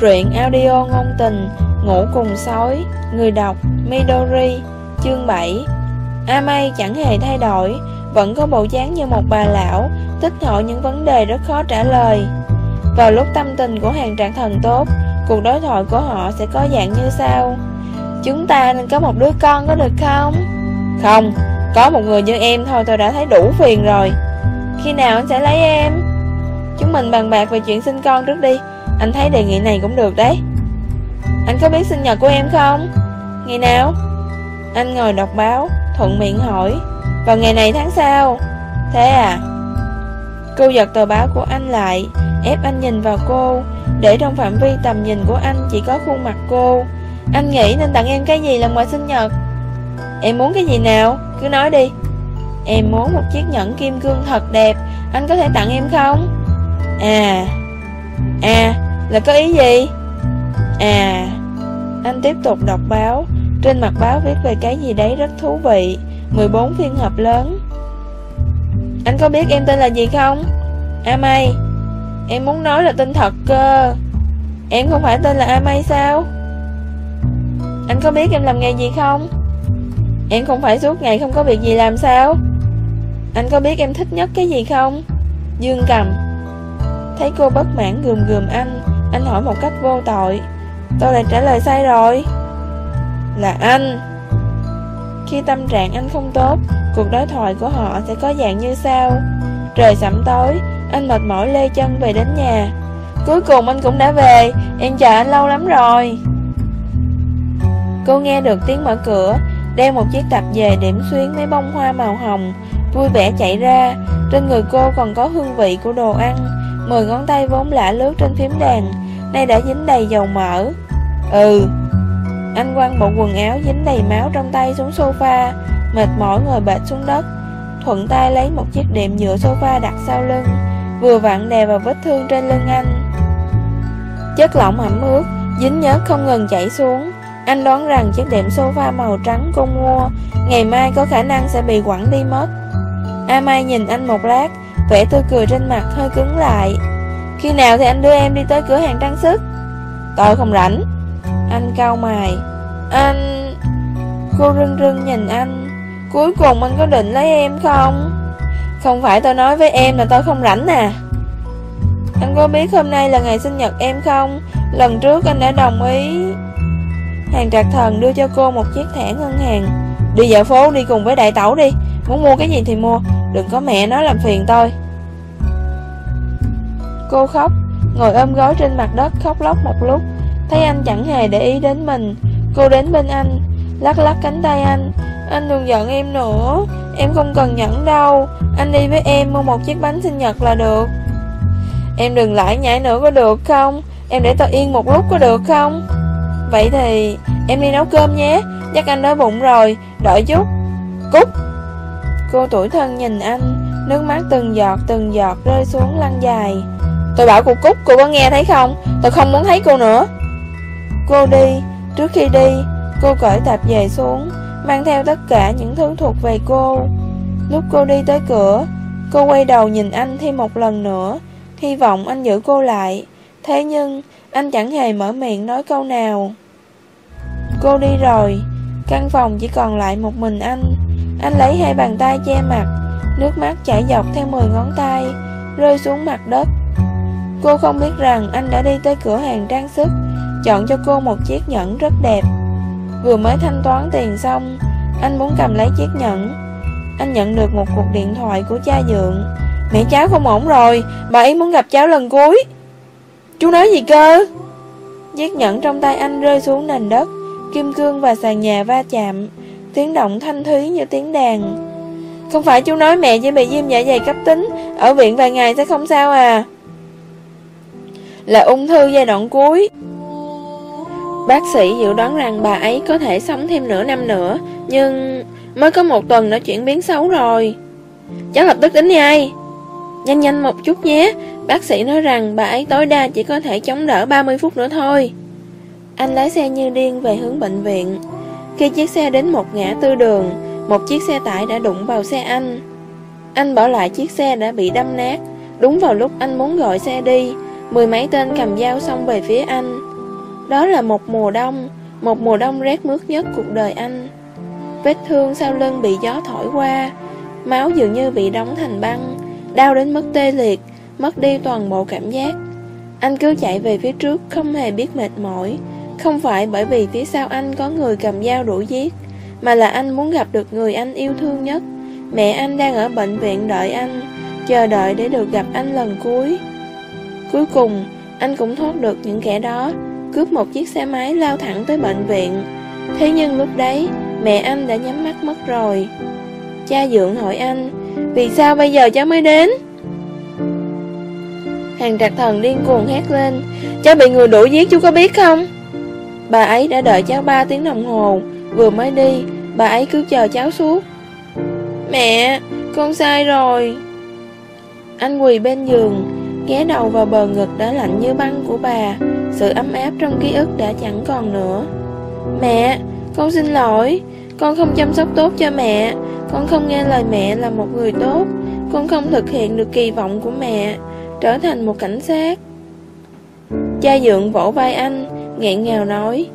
Truyện audio ngôn tình Ngủ cùng sói Người đọc Midori Chương 7 Amay chẳng hề thay đổi Vẫn có bộ dáng như một bà lão Thích hỏi những vấn đề rất khó trả lời. Vào lúc tâm tình của hàng trạng thần tốt Cuộc đối thoại của họ sẽ có dạng như sau. Chúng ta nên có một đứa con có được không? Không, có một người như em thôi tôi đã thấy đủ phiền rồi. Khi nào anh sẽ lấy em? Chúng mình bàn bạc về chuyện sinh con trước đi. Anh thấy đề nghị này cũng được đấy Anh có biết sinh nhật của em không? Ngày nào? Anh ngồi đọc báo, Thuận miệng hỏi Vào ngày này tháng sau Thế à? Cô giật tờ báo của anh lại, Ép anh nhìn vào cô Để trong phạm vi tầm nhìn của anh chỉ có khuôn mặt cô Anh nghĩ nên tặng em cái gì làm quà sinh nhật Em muốn cái gì nào? Cứ nói đi Em muốn một chiếc nhẫn kim cương thật đẹp Anh có thể tặng em không? À À là có ý gì? À Anh tiếp tục đọc báo. Trên mặt báo viết về cái gì đấy rất thú vị. 14 phiên hợp lớn. Anh có biết em tên là gì không? A May Em muốn nói là tên thật cơ. Em không phải tên là A May sao? Anh có biết em làm nghề gì không? Em không phải suốt ngày không có việc gì làm sao? Anh có biết em thích nhất cái gì không? Dương cầm. Thấy cô bất mãn gườm gườm anh. Anh hỏi một cách vô tội. Tôi lại trả lời sai rồi. Là anh. Khi tâm trạng anh không tốt, Cuộc đối thoại của họ sẽ có dạng như sau. Trời sẩm tối, Anh mệt mỏi lê chân về đến nhà. Cuối cùng anh cũng đã về, Em chờ anh lâu lắm rồi. Cô nghe được tiếng mở cửa Đeo một chiếc tạp dề điểm xuyến mấy bông hoa màu hồng, Vui vẻ chạy ra. Trên người cô còn có hương vị của đồ ăn, Mười ngón tay vốn lạ lướt trên phím đàn. Nay đã dính đầy dầu mỡ. Ừ. Anh quăng bộ quần áo dính đầy máu trong tay xuống sofa, Mệt mỏi ngồi bệt xuống đất. Thuận tay lấy một chiếc đệm nhựa sofa đặt sau lưng, Vừa vặn đè vào vết thương trên lưng anh. Chất lỏng ẩm ướt, Dính nhớt không ngừng chảy xuống. Anh đoán rằng chiếc đệm sofa màu trắng cô mua, Ngày mai có khả năng sẽ bị quẳng đi mất. A Mai nhìn anh một lát, Vẻ tươi cười trên mặt hơi cứng lại. Khi nào thì anh đưa em đi tới cửa hàng trang sức? Tôi không rảnh. Anh cau mày. Anh... Cô rưng rưng nhìn anh. Cuối cùng anh có định lấy em không? Không phải tôi nói với em là tôi không rảnh à. Anh có biết hôm nay là ngày sinh nhật em không? Lần trước anh đã đồng ý. Hàng trạc thần đưa cho cô một chiếc thẻ ngân hàng. Đi dạo phố đi cùng với đại tẩu đi. Muốn mua cái gì thì mua. Đừng có mẹ nó làm phiền tôi. Cô khóc, Ngồi ôm gối trên mặt đất khóc lóc một lúc. Thấy anh chẳng hề để ý đến mình. Cô đến bên anh, Lắc lắc cánh tay anh. Anh đừng giận em nữa. Em không cần nhẫn đâu. Anh đi với em mua một chiếc bánh sinh nhật là được. Em đừng lại nhảy nữa có được không? Em để tôi yên một lúc có được không? Vậy thì em đi nấu cơm nhé. Chắc anh đói bụng rồi. Đợi chút. Cút. Cô tuổi thân nhìn anh. Nước mắt từng giọt từng giọt rơi xuống lăn dài. Tôi bảo cô Cúc, cô có nghe thấy không? Tôi không muốn thấy cô nữa. Cô đi. Trước khi đi, Cô cởi tạp dề xuống, Mang theo tất cả những thứ thuộc về cô. Lúc cô đi tới cửa, Cô quay đầu nhìn anh thêm một lần nữa. Hy vọng anh giữ cô lại. Thế nhưng, Anh chẳng hề mở miệng nói câu nào. Cô đi rồi. Căn phòng chỉ còn lại một mình anh. Anh lấy hai bàn tay che mặt. Nước mắt chảy dọc theo 10 ngón tay, Rơi xuống mặt đất. Cô không biết rằng anh đã đi tới cửa hàng trang sức, Chọn cho cô một chiếc nhẫn rất đẹp. Vừa mới thanh toán tiền xong, Anh muốn cầm lấy chiếc nhẫn. Anh nhận được một cuộc điện thoại của cha dượng. Mẹ cháu không ổn rồi, Bà ấy muốn gặp cháu lần cuối. Chú nói gì cơ? Chiếc nhẫn trong tay anh rơi xuống nền đất, Kim cương và sàn nhà va chạm, Tiếng động thanh thúy như tiếng đàn. Không phải chú nói mẹ chỉ bị viêm dạ dày cấp tính, Ở viện vài ngày sẽ không sao à? Là ung thư giai đoạn cuối. Bác sĩ dự đoán rằng bà ấy có thể sống thêm nửa năm nữa, Nhưng mới có một tuần đã chuyển biến xấu rồi. Cháu lập tức đến ngay. Nhanh nhanh một chút nhé. Bác sĩ nói rằng bà ấy tối đa chỉ có thể chống đỡ 30 phút nữa thôi. Anh lái xe như điên về hướng bệnh viện. Khi chiếc xe đến một ngã tư đường, Một chiếc xe tải đã đụng vào xe anh. Anh bỏ lại chiếc xe đã bị đâm nát. Đúng vào lúc anh muốn gọi xe đi Mười mấy tên cầm dao xông về phía anh. Đó là một mùa đông, Một mùa đông rét mướt nhất cuộc đời anh. Vết thương sau lưng bị gió thổi qua, Máu dường như bị đóng thành băng, Đau đến mức tê liệt, Mất đi toàn bộ cảm giác. Anh cứ chạy về phía trước, Không hề biết mệt mỏi. Không phải bởi vì phía sau anh có người cầm dao đuổi giết, Mà là anh muốn gặp được người anh yêu thương nhất. Mẹ anh đang ở bệnh viện đợi anh, Chờ đợi để được gặp anh lần cuối. Cuối cùng, Anh cũng thoát được những kẻ đó, Cướp một chiếc xe máy lao thẳng tới bệnh viện. Thế nhưng lúc đấy, Mẹ anh đã nhắm mắt mất rồi. Cha dượng hỏi anh, Vì sao bây giờ cháu mới đến? Hàng trạc thần điên cuồng hét lên, Cháu bị người đuổi giết chú có biết không? Bà ấy đã đợi cháu 3 tiếng đồng hồ, Vừa mới đi, Bà ấy cứ chờ cháu suốt. Mẹ, Con sai rồi. Anh quỳ bên giường Ghé đầu vào bờ ngực đã lạnh như băng của bà. Sự ấm áp trong ký ức đã chẳng còn nữa. Mẹ, Con xin lỗi. Con không chăm sóc tốt cho mẹ. Con không nghe lời mẹ là một người tốt. Con không thực hiện được kỳ vọng của mẹ. Trở thành một cảnh sát. Cha dượng vỗ vai anh, nghẹn ngào nói,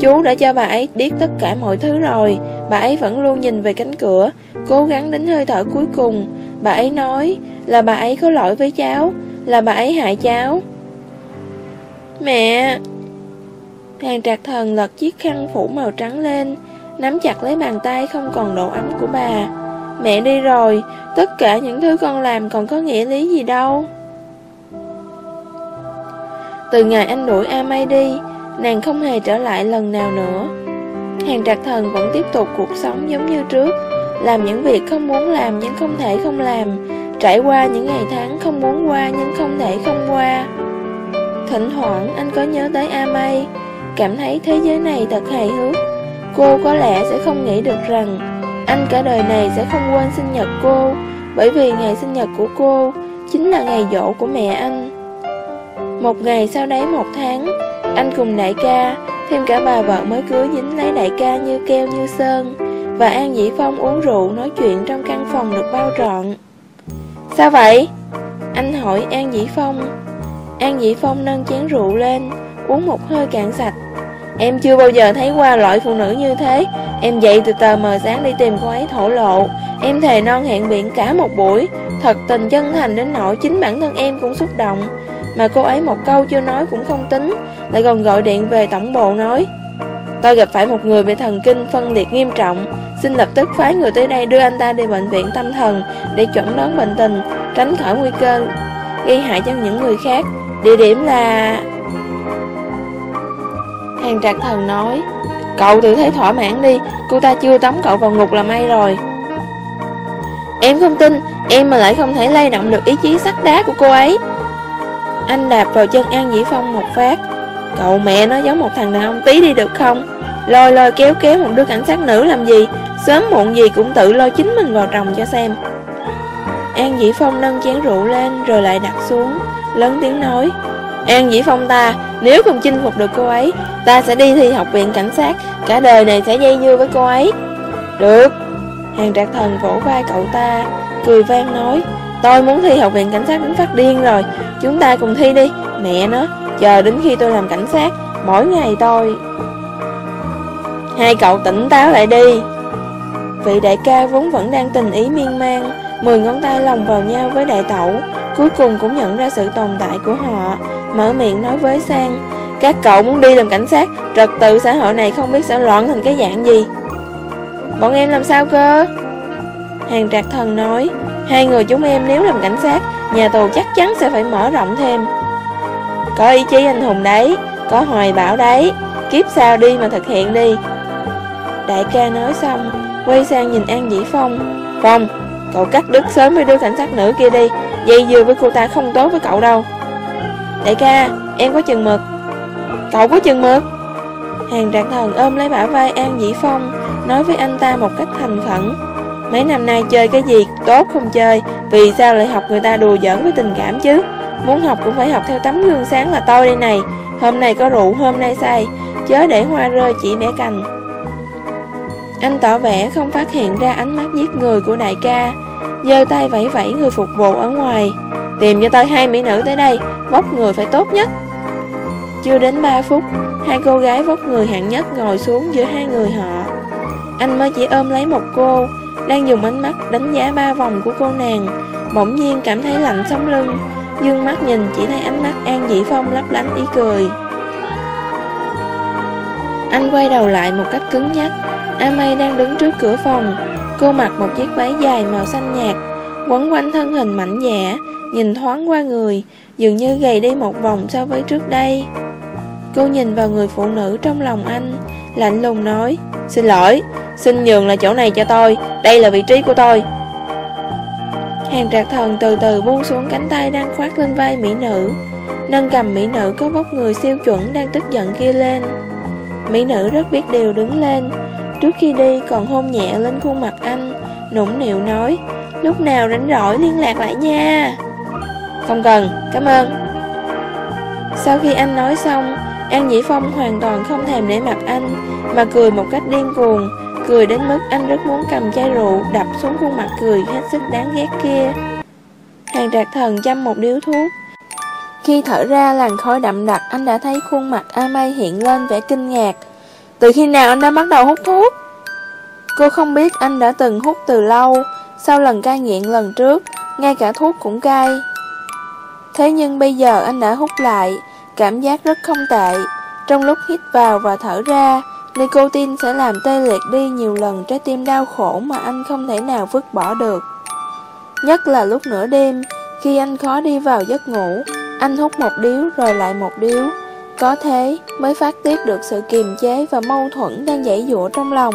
Chú đã cho bà ấy biết tất cả mọi thứ rồi. Bà ấy vẫn luôn nhìn về cánh cửa, Cố gắng đến hơi thở cuối cùng. Bà ấy nói là bà ấy có lỗi với cháu. Là bà ấy hại cháu. Mẹ, Hàng trạc thần lật chiếc khăn phủ màu trắng lên, Nắm chặt lấy bàn tay không còn độ ấm của bà. Mẹ đi rồi, Tất cả những thứ con làm còn có nghĩa lý gì đâu. Từ ngày anh đuổi A Mai đi, Nàng không hề trở lại lần nào nữa. Hàng trạc thần vẫn tiếp tục cuộc sống giống như trước làm những việc không muốn làm nhưng không thể không làm. Trải qua những ngày tháng không muốn qua nhưng không thể không qua. Thỉnh thoảng anh có nhớ tới A Cảm thấy thế giới này thật hài hước. Cô có lẽ sẽ không nghĩ được rằng Anh cả đời này sẽ không quên sinh nhật cô. Bởi vì ngày sinh nhật của cô Chính là ngày dỗ của mẹ anh. Một ngày sau đấy một tháng, Anh cùng đại ca, Thêm cả bà vợ mới cưới dính lấy đại ca như keo như sơn. Và An Dĩ Phong uống rượu nói chuyện trong căn phòng được bao trọn. Sao vậy? Anh hỏi An Dĩ Phong. An Dĩ Phong nâng chén rượu lên, Uống một hơi cạn sạch. Em chưa bao giờ thấy qua loại phụ nữ như thế. Em dậy từ tờ mờ sáng đi tìm cô ấy thổ lộ. Em thề non hẹn biển cả một buổi. Thật tình chân thành đến nỗi chính bản thân em cũng xúc động. Mà cô ấy một câu chưa nói cũng không tính. Lại còn gọi điện về tổng bộ nói Tôi gặp phải một người bị thần kinh phân liệt nghiêm trọng. Xin lập tức phái người tới đây đưa anh ta đi bệnh viện tâm thần Để chuẩn đoán bệnh tình, Tránh khỏi nguy cơ gây hại cho những người khác. Địa điểm là... Hàng trạc thần nói, Cậu tự thấy thỏa mãn đi, Cô ta chưa tống cậu vào ngục là may rồi. Em không tin, Em mà lại không thể lay động được ý chí sắt đá của cô ấy. Anh đạp vào chân An Dĩ Phong một phát. Cậu mẹ nó giống một thằng đàn ông tí đi được không? Lôi lôi kéo kéo một đứa cảnh sát nữ làm gì? Sớm muộn gì cũng tự lôi chính mình vào trồng cho xem. An Dĩ Phong nâng chén rượu lên rồi lại đặt xuống, Lớn tiếng nói, An Dĩ Phong ta, Nếu không chinh phục được cô ấy, Ta sẽ đi thi học viện cảnh sát, Cả đời này sẽ dây dưa với cô ấy. Được. Hàng trạc thần vỗ vai cậu ta, Cười vang nói, Tôi muốn thi học viện cảnh sát đến phát điên rồi, Chúng ta cùng thi đi, Mẹ nó. Chờ đến khi tôi làm cảnh sát, Mỗi ngày tôi. Hai cậu tỉnh táo lại đi. Vị đại ca vốn vẫn đang tình ý miên man, Mười ngón tay lồng vào nhau với đại tẩu, Cuối cùng cũng nhận ra sự tồn tại của họ, Mở miệng nói với Sang, Các cậu muốn đi làm cảnh sát, Trật tự xã hội này không biết sẽ loạn thành cái dạng gì. Bọn em làm sao cơ? Hàng trạc thần nói, Hai người chúng em nếu làm cảnh sát, Nhà tù chắc chắn sẽ phải mở rộng thêm. Có ý chí anh hùng đấy Có hoài bảo đấy. Kiếp sau đi mà thực hiện đi. Đại ca nói xong Quay sang nhìn An Dĩ Phong. Phong, cậu cắt đứt sớm với đứa cảnh sát nữ kia đi. Dây dưa với cô ta không tốt với cậu đâu. Đại ca, em có chừng mực. Cậu có chừng mực. Hàng trạc thần ôm lấy bả vai An Dĩ Phong Nói với anh ta một cách thành khẩn. Mấy năm nay chơi cái gì tốt không chơi Vì sao lại học người ta đùa giỡn với tình cảm chứ? Muốn học cũng phải học theo tấm gương sáng là tôi đây này. Hôm nay có rượu, hôm nay say. Chớ để hoa rơi chỉ để cành. Anh tỏ vẻ không phát hiện ra ánh mắt giết người của đại ca. Giơ tay vẫy vẫy người phục vụ ở ngoài. Tìm cho tôi hai mỹ nữ tới đây Vóc người phải tốt nhất. Chưa đến 3 phút Hai cô gái vóc người hạng nhất ngồi xuống giữa hai người họ. Anh mới chỉ ôm lấy một cô Đang dùng ánh mắt đánh giá ba vòng của cô nàng. Bỗng nhiên cảm thấy lạnh sống lưng. Dương mắt nhìn chỉ thấy ánh mắt An Dĩ Phong lấp lánh ý cười. Anh quay đầu lại một cách cứng nhắc. A May đang đứng trước cửa phòng Cô mặc một chiếc váy dài màu xanh nhạt Quấn quanh thân hình mảnh dẻ Nhìn thoáng qua người Dường như gầy đi một vòng so với trước đây. Cô nhìn vào người phụ nữ trong lòng anh Lạnh lùng nói Xin lỗi, xin nhường lại chỗ này cho tôi Đây là vị trí của tôi. Hàng trạc thần từ từ buông xuống cánh tay đang khoác lên vai mỹ nữ. Nâng cầm mỹ nữ có vóc người siêu chuẩn đang tức giận kia lên. Mỹ nữ rất biết điều đứng lên. Trước khi đi còn hôn nhẹ lên khuôn mặt anh Nũng nịu nói Lúc nào rảnh rỗi liên lạc lại nha. Không cần, cảm ơn. Sau khi anh nói xong An Dĩ Phong hoàn toàn không thèm để mặt anh Mà cười một cách điên cuồng Cười đến mức anh rất muốn cầm chai rượu Đập xuống khuôn mặt cười hết sức đáng ghét kia. Hàng trạc thần chăm một điếu thuốc. Khi thở ra, làn khói đậm đặc, Anh đã thấy khuôn mặt A Mây hiện lên vẻ kinh ngạc. Từ khi nào anh đã bắt đầu hút thuốc? Cô không biết anh đã từng hút từ lâu. Sau lần cai nghiện lần trước, Ngay cả thuốc cũng cai. Thế nhưng bây giờ anh đã hút lại, Cảm giác rất không tệ. Trong lúc hít vào và thở ra Nicotine sẽ làm tê liệt đi nhiều lần trái tim đau khổ mà anh không thể nào vứt bỏ được. Nhất là lúc nửa đêm, Khi anh khó đi vào giấc ngủ, Anh hút một điếu rồi lại một điếu. Có thế mới phát tiết được sự kiềm chế và mâu thuẫn đang dãy dụa trong lòng.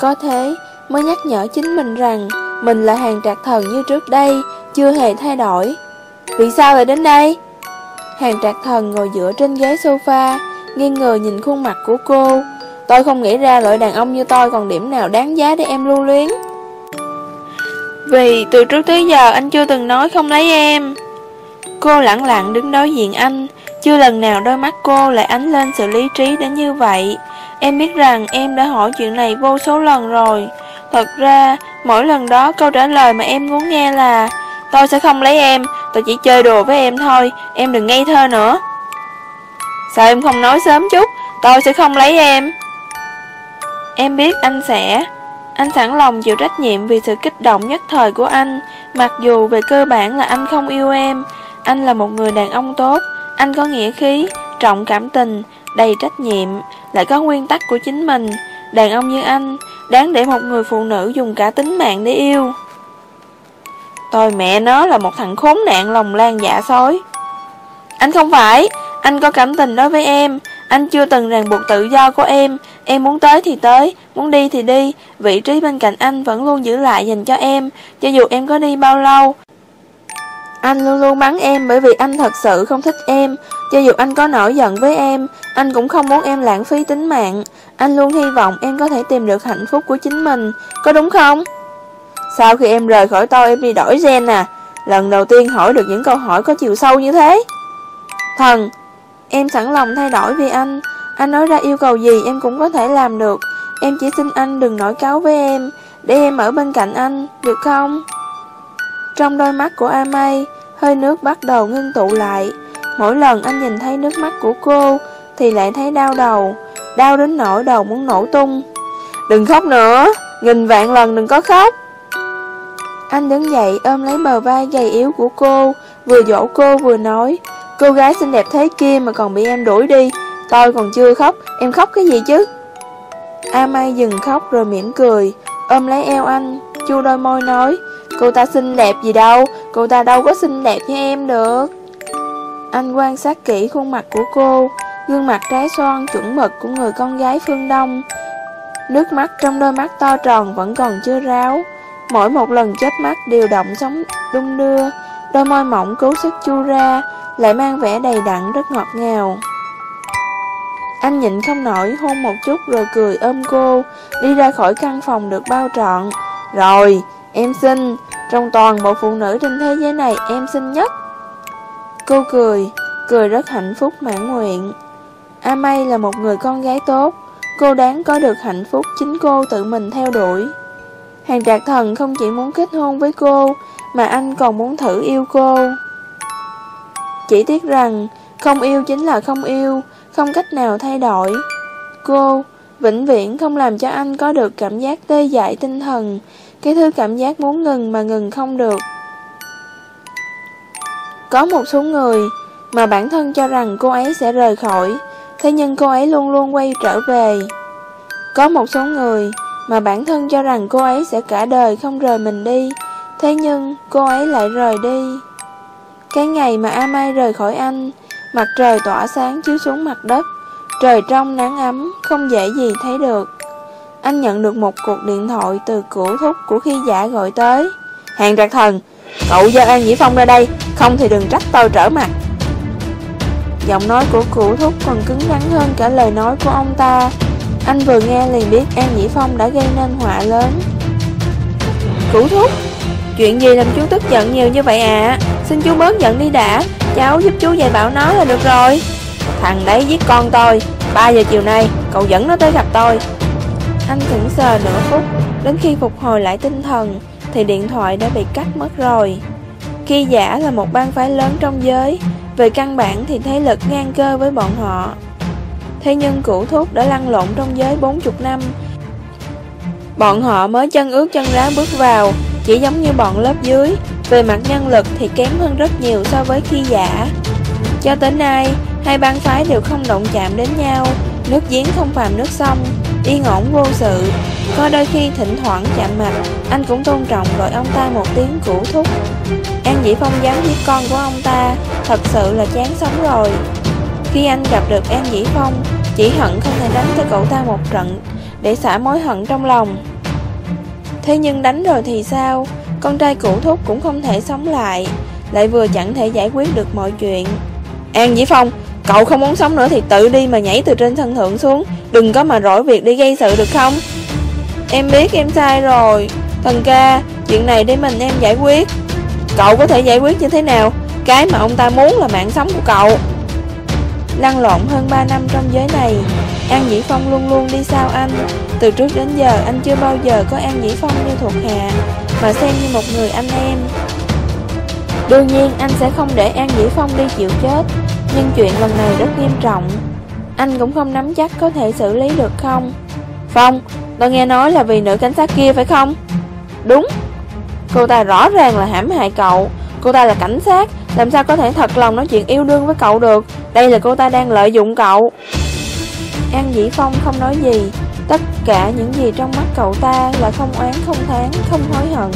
Có thế mới nhắc nhở chính mình rằng Mình là hàng trạc thần như trước đây, Chưa hề thay đổi. Vì sao lại đến đây? Hàng trạc thần ngồi dựa trên ghế sofa Nghiêng người nhìn khuôn mặt của cô. Tôi không nghĩ ra loại đàn ông như tôi còn điểm nào đáng giá để em lưu luyến. Vì từ trước tới giờ anh chưa từng nói không lấy em. Cô lặng lặng đứng đối diện anh Chưa lần nào đôi mắt cô lại ánh lên sự lý trí đến như vậy. Em biết rằng em đã hỏi chuyện này vô số lần rồi. Thật ra, mỗi lần đó câu trả lời mà em muốn nghe là Tôi sẽ không lấy em, tôi chỉ chơi đùa với em thôi, em đừng ngây thơ nữa. Sao em không nói sớm chút, tôi sẽ không lấy em? Em biết anh sẽ Anh sẵn lòng chịu trách nhiệm vì sự kích động nhất thời của anh. Mặc dù về cơ bản là anh không yêu em Anh là một người đàn ông tốt. Anh có nghĩa khí, trọng cảm tình, đầy trách nhiệm Lại có nguyên tắc của chính mình. Đàn ông như anh Đáng để một người phụ nữ dùng cả tính mạng để yêu. Tôi mẹ nó là một thằng khốn nạn lòng lan dạ sói Anh không phải Anh có cảm tình đối với em anh chưa từng ràng buộc tự do của em. Em muốn tới thì tới, Muốn đi thì đi. Vị trí bên cạnh anh vẫn luôn giữ lại dành cho em, Cho dù em có đi bao lâu. Anh luôn luôn mắng em bởi vì anh thật sự không thích em. Cho dù anh có nổi giận với em, Anh cũng không muốn em lãng phí tính mạng. Anh luôn hy vọng em có thể tìm được hạnh phúc của chính mình. Có đúng không? Sau khi em rời khỏi tôi, em đi đổi gen à. Lần đầu tiên hỏi được những câu hỏi có chiều sâu như thế. Thần Em sẵn lòng thay đổi vì anh. Anh nói ra yêu cầu gì em cũng có thể làm được. Em chỉ xin anh đừng nổi cáo với em. Để em ở bên cạnh anh Được không? Trong đôi mắt của Amay Hơi nước bắt đầu ngưng tụ lại. Mỗi lần anh nhìn thấy nước mắt của cô Thì lại thấy đau đầu. Đau đến nỗi đầu muốn nổ tung. Đừng khóc nữa. Nghìn vạn lần đừng có khóc. Anh đứng dậy ôm lấy bờ vai gầy yếu của cô, vừa dỗ cô vừa nói, cô gái xinh đẹp thế kia mà còn bị em đuổi đi, tôi còn chưa khóc, em khóc cái gì chứ? A Mai dừng khóc rồi mỉm cười, ôm lấy eo anh, chu đôi môi nói, cô ta xinh đẹp gì đâu, cô ta đâu có xinh đẹp như em được. Anh quan sát kỹ khuôn mặt của cô, gương mặt trái xoan chuẩn mực của người con gái phương Đông. Nước mắt trong đôi mắt to tròn vẫn còn chưa ráo, Mỗi một lần chớp mắt đều động sống đung đưa. Đôi môi mỏng cố sức chu ra. Lại mang vẻ đầy đặn rất ngọt ngào. Anh nhịn không nổi hôn một chút rồi cười ôm cô Đi ra khỏi căn phòng được bao trọn. Rồi, em xinh Trong toàn bộ phụ nữ trên thế giới này em xinh nhất. Cô cười, cười rất hạnh phúc mãn nguyện. A May là một người con gái tốt Cô đáng có được hạnh phúc chính cô tự mình theo đuổi. Hàng trạc thần không chỉ muốn kết hôn với cô, mà anh còn muốn thử yêu cô. Chỉ tiếc rằng Không yêu chính là không yêu, Không cách nào thay đổi. Cô vĩnh viễn không làm cho anh có được cảm giác tê dại tinh thần, Cái thứ cảm giác muốn ngừng mà ngừng không được. Có một số người Mà bản thân cho rằng cô ấy sẽ rời khỏi, Thế nhưng cô ấy luôn luôn quay trở về. Có một số người Mà bản thân cho rằng cô ấy sẽ cả đời không rời mình đi, Thế nhưng cô ấy lại rời đi. Cái ngày mà A Mai rời khỏi anh, Mặt trời tỏa sáng chiếu xuống mặt đất. Trời trong nắng ấm, Không dễ gì thấy được. Anh nhận được một cuộc điện thoại từ cửu thúc của khi giả gọi tới. Hàng trạc thần, Cậu giao An Dĩ Phong ra đây, Không thì đừng trách tôi trở mặt. Giọng nói của cửu thúc còn cứng rắn hơn cả lời nói của ông ta. Anh vừa nghe liền biết An Dĩ Phong đã gây nên họa lớn. Cửu thúc, Chuyện gì làm chú tức giận nhiều như vậy ạ à? Xin chú bớt giận đi đã. Cháu giúp chú dạy bảo nó là được rồi. Thằng đấy giết con tôi. 3 giờ chiều nay, cậu dẫn nó tới gặp tôi. Anh sững sờ nửa phút, Đến khi phục hồi lại tinh thần, Thì điện thoại đã bị cắt mất rồi. Khi giả là một bang phái lớn trong giới, Về căn bản thì thế lực ngang cơ với bọn họ. Thế nhưng cửu thúc đã lăn lộn trong giới 40 năm. Bọn họ mới chân ướt chân ráo bước vào, Chỉ giống như bọn lớp dưới. Về mặt nhân lực thì kém hơn rất nhiều so với khi giả. Cho tới nay, Hai bang phái đều không động chạm đến nhau. Nước giếng không phạm nước sông, Yên ổn vô sự. Có đôi khi thỉnh thoảng chạm mặt, Anh cũng tôn trọng gọi ông ta một tiếng cũ thúc. An Dĩ Phong dám giết con của ông ta, Thật sự là chán sống rồi. Khi anh gặp được An Dĩ Phong, Chỉ hận không thể đánh cho cậu ta một trận Để xả mối hận trong lòng. Thế nhưng đánh rồi thì sao? Con trai cũ thúc cũng không thể sống lại Lại vừa chẳng thể giải quyết được mọi chuyện. An Dĩ Phong, Cậu không muốn sống nữa thì tự đi mà nhảy từ trên sân thượng xuống, Đừng có mà rỗi việc đi gây sự được không? Em biết em sai rồi. Thần ca, Chuyện này để mình em giải quyết. Cậu có thể giải quyết như thế nào? Cái mà ông ta muốn là mạng sống của cậu. Lăn lộn hơn 3 năm trong giới này. An Dĩ Phong luôn luôn đi sau anh. Từ trước đến giờ anh chưa bao giờ có An Dĩ Phong như thuộc hạ Mà xem như một người anh em. Đương nhiên anh sẽ không để An Dĩ Phong đi chịu chết Nhưng chuyện lần này rất nghiêm trọng. Anh cũng không nắm chắc có thể xử lý được không. Phong, tôi nghe nói là vì nữ cảnh sát kia phải không? Đúng. Cô ta rõ ràng là hãm hại cậu. Cô ta là cảnh sát Làm sao có thể thật lòng nói chuyện yêu đương với cậu được? Đây là cô ta đang lợi dụng cậu. An Dĩ Phong không nói gì. Tất cả những gì trong mắt cậu ta là không oán không tháng, không hối hận.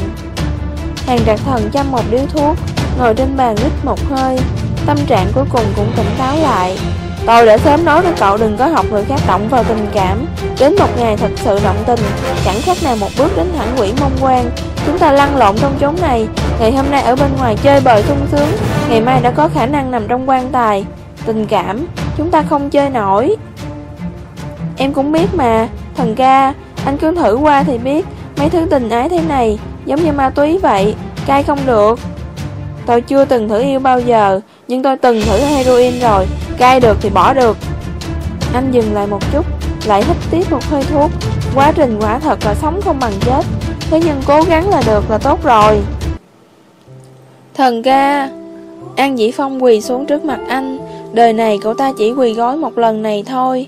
Hàng đặt thần chăm một điếu thuốc Ngồi trên bàn rít một hơi. Tâm trạng cuối cùng cũng tỉnh táo lại. Tôi đã sớm nói với cậu đừng có học người khác động vào tình cảm. Đến một ngày thật sự động tình Chẳng khác nào một bước đến thẳng quỷ mông quan. Chúng ta lăn lộn trong chốn này. Ngày hôm nay ở bên ngoài chơi bời sung sướng. Ngày mai đã có khả năng nằm trong quan tài. Tình cảm Chúng ta không chơi nổi. Em cũng biết mà. Thần ca Anh cứ thử qua thì biết. Mấy thứ tình ái thế này, Giống như ma túy vậy Cai không được. Tôi chưa từng thử yêu bao giờ, Nhưng tôi từng thử heroin rồi. Cai được thì bỏ được. Anh dừng lại một chút, Lại hít tiếp một hơi thuốc. Quá trình quả thật là sống không bằng chết. Thế nhưng cố gắng là được là tốt rồi. Thần ca An Dĩ Phong quỳ xuống trước mặt anh. Đời này cậu ta chỉ quỳ gói một lần này thôi.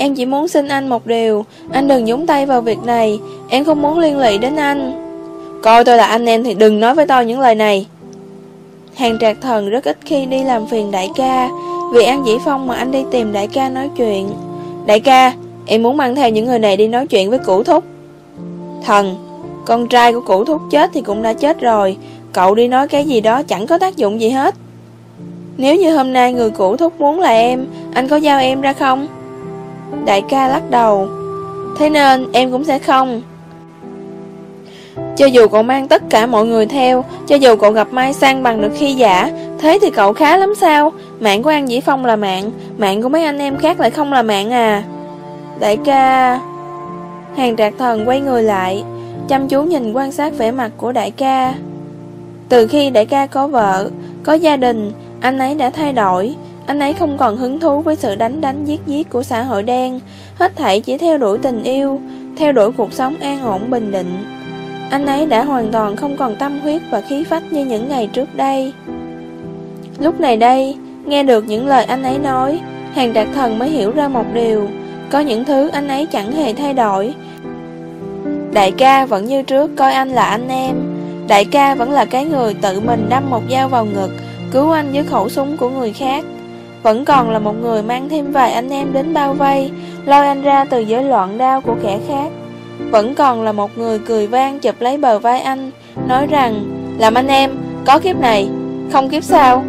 Em chỉ muốn xin anh một điều. Anh đừng nhúng tay vào việc này. Em không muốn liên lụy đến anh. Coi tôi là anh em thì đừng nói với tôi những lời này. Hàng trạc thần rất ít khi đi làm phiền đại ca Vì An Dĩ Phong mà anh đi tìm đại ca nói chuyện. Đại ca, em muốn mang theo những người này đi nói chuyện với cửu thúc. Thần, con trai của cửu thúc chết thì cũng đã chết rồi. Cậu đi nói cái gì đó chẳng có tác dụng gì hết. Nếu như hôm nay người cửu thúc muốn là em Anh có giao em ra không? Đại ca lắc đầu. Thế nên em cũng sẽ không. Cho dù cậu mang tất cả mọi người theo, Cho dù cậu gặp Mai Sang bằng được khi giả, Thế thì cậu khá lắm sao? Mạng của An Dĩ Phong là mạng Mạng của mấy anh em khác lại không là mạng à. Đại ca, Hàng trạc thần quay người lại, Chăm chú nhìn quan sát vẻ mặt của đại ca. Từ khi đại ca có vợ, Có gia đình, Anh ấy đã thay đổi. Anh ấy không còn hứng thú với sự đánh đánh giết giết của xã hội đen, Hết thảy chỉ theo đuổi tình yêu, Theo đuổi cuộc sống an ổn bình định. Anh ấy đã hoàn toàn không còn tâm huyết và khí phách như những ngày trước đây. Lúc này đây, Nghe được những lời anh ấy nói, Hàng đặc thần mới hiểu ra một điều, Có những thứ anh ấy chẳng hề thay đổi. Đại ca vẫn như trước coi anh là anh em, Đại ca vẫn là cái người tự mình đâm một dao vào ngực, Cứu anh với khẩu súng của người khác. Vẫn còn là một người mang thêm vài anh em đến bao vây Lôi anh ra từ giới loạn đao của kẻ khác. Vẫn còn là một người cười vang chụp lấy bờ vai anh Nói rằng Làm anh em, có kiếp này Không kiếp sau.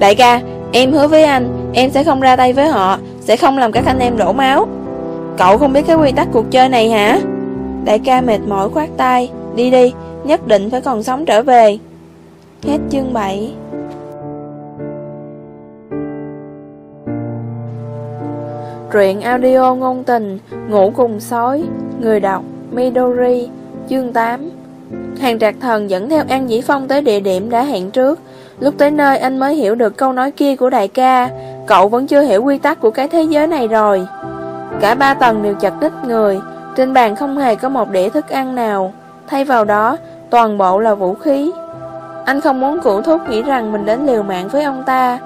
Đại ca, em hứa với anh Em sẽ không ra tay với họ Sẽ không làm các anh em đổ máu. Cậu không biết cái quy tắc cuộc chơi này hả? Đại ca mệt mỏi khoát tay Đi đi, nhất định phải còn sống trở về. Hết chương 7 Truyện audio ngôn tình, Ngủ cùng sói, Người đọc, Midori, Chương 8 Hàng trạc thần dẫn theo An Dĩ Phong tới địa điểm đã hẹn trước. Lúc tới nơi, anh mới hiểu được câu nói kia của đại ca. Cậu vẫn chưa hiểu quy tắc của cái thế giới này rồi. Cả ba tầng đều chật đích người. Trên bàn không hề có một đĩa thức ăn nào. Thay vào đó, Toàn bộ là vũ khí. Anh không muốn cụ thúc nghĩ rằng mình đến liều mạng với ông ta.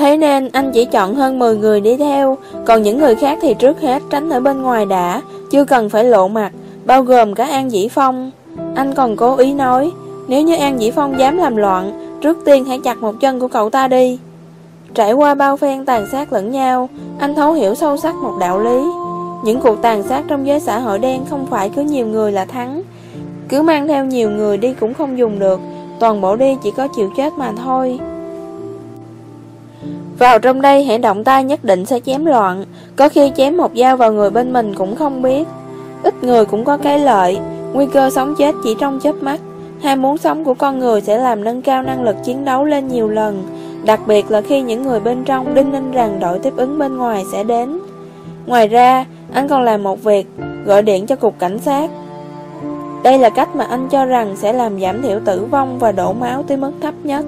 Thế nên anh chỉ chọn hơn 10 người đi theo. Còn những người khác thì trước hết tránh ở bên ngoài đã, Chưa cần phải lộ mặt, Bao gồm cả An Dĩ Phong. Anh còn cố ý nói, Nếu như An Dĩ Phong dám làm loạn, Trước tiên hãy chặt một chân của cậu ta đi. Trải qua bao phen tàn sát lẫn nhau, Anh thấu hiểu sâu sắc một đạo lý. Những cuộc tàn sát trong giới xã hội đen Không phải cứ nhiều người là thắng. Cứ mang theo nhiều người đi cũng không dùng được, Toàn bộ đi chỉ có chịu chết mà thôi. Vào trong đây hãy động tay nhất định sẽ chém loạn. Có khi chém một dao vào người bên mình cũng không biết. Ít người cũng có cái lợi. Nguy cơ sống chết chỉ trong chớp mắt. Ham muốn sống của con người sẽ làm nâng cao năng lực chiến đấu lên nhiều lần. Đặc biệt là khi những người bên trong đinh ninh rằng đội tiếp ứng bên ngoài sẽ đến. Ngoài ra, anh còn làm một việc Gọi điện cho cục cảnh sát. Đây là cách mà anh cho rằng sẽ làm giảm thiểu tử vong và đổ máu tới mức thấp nhất.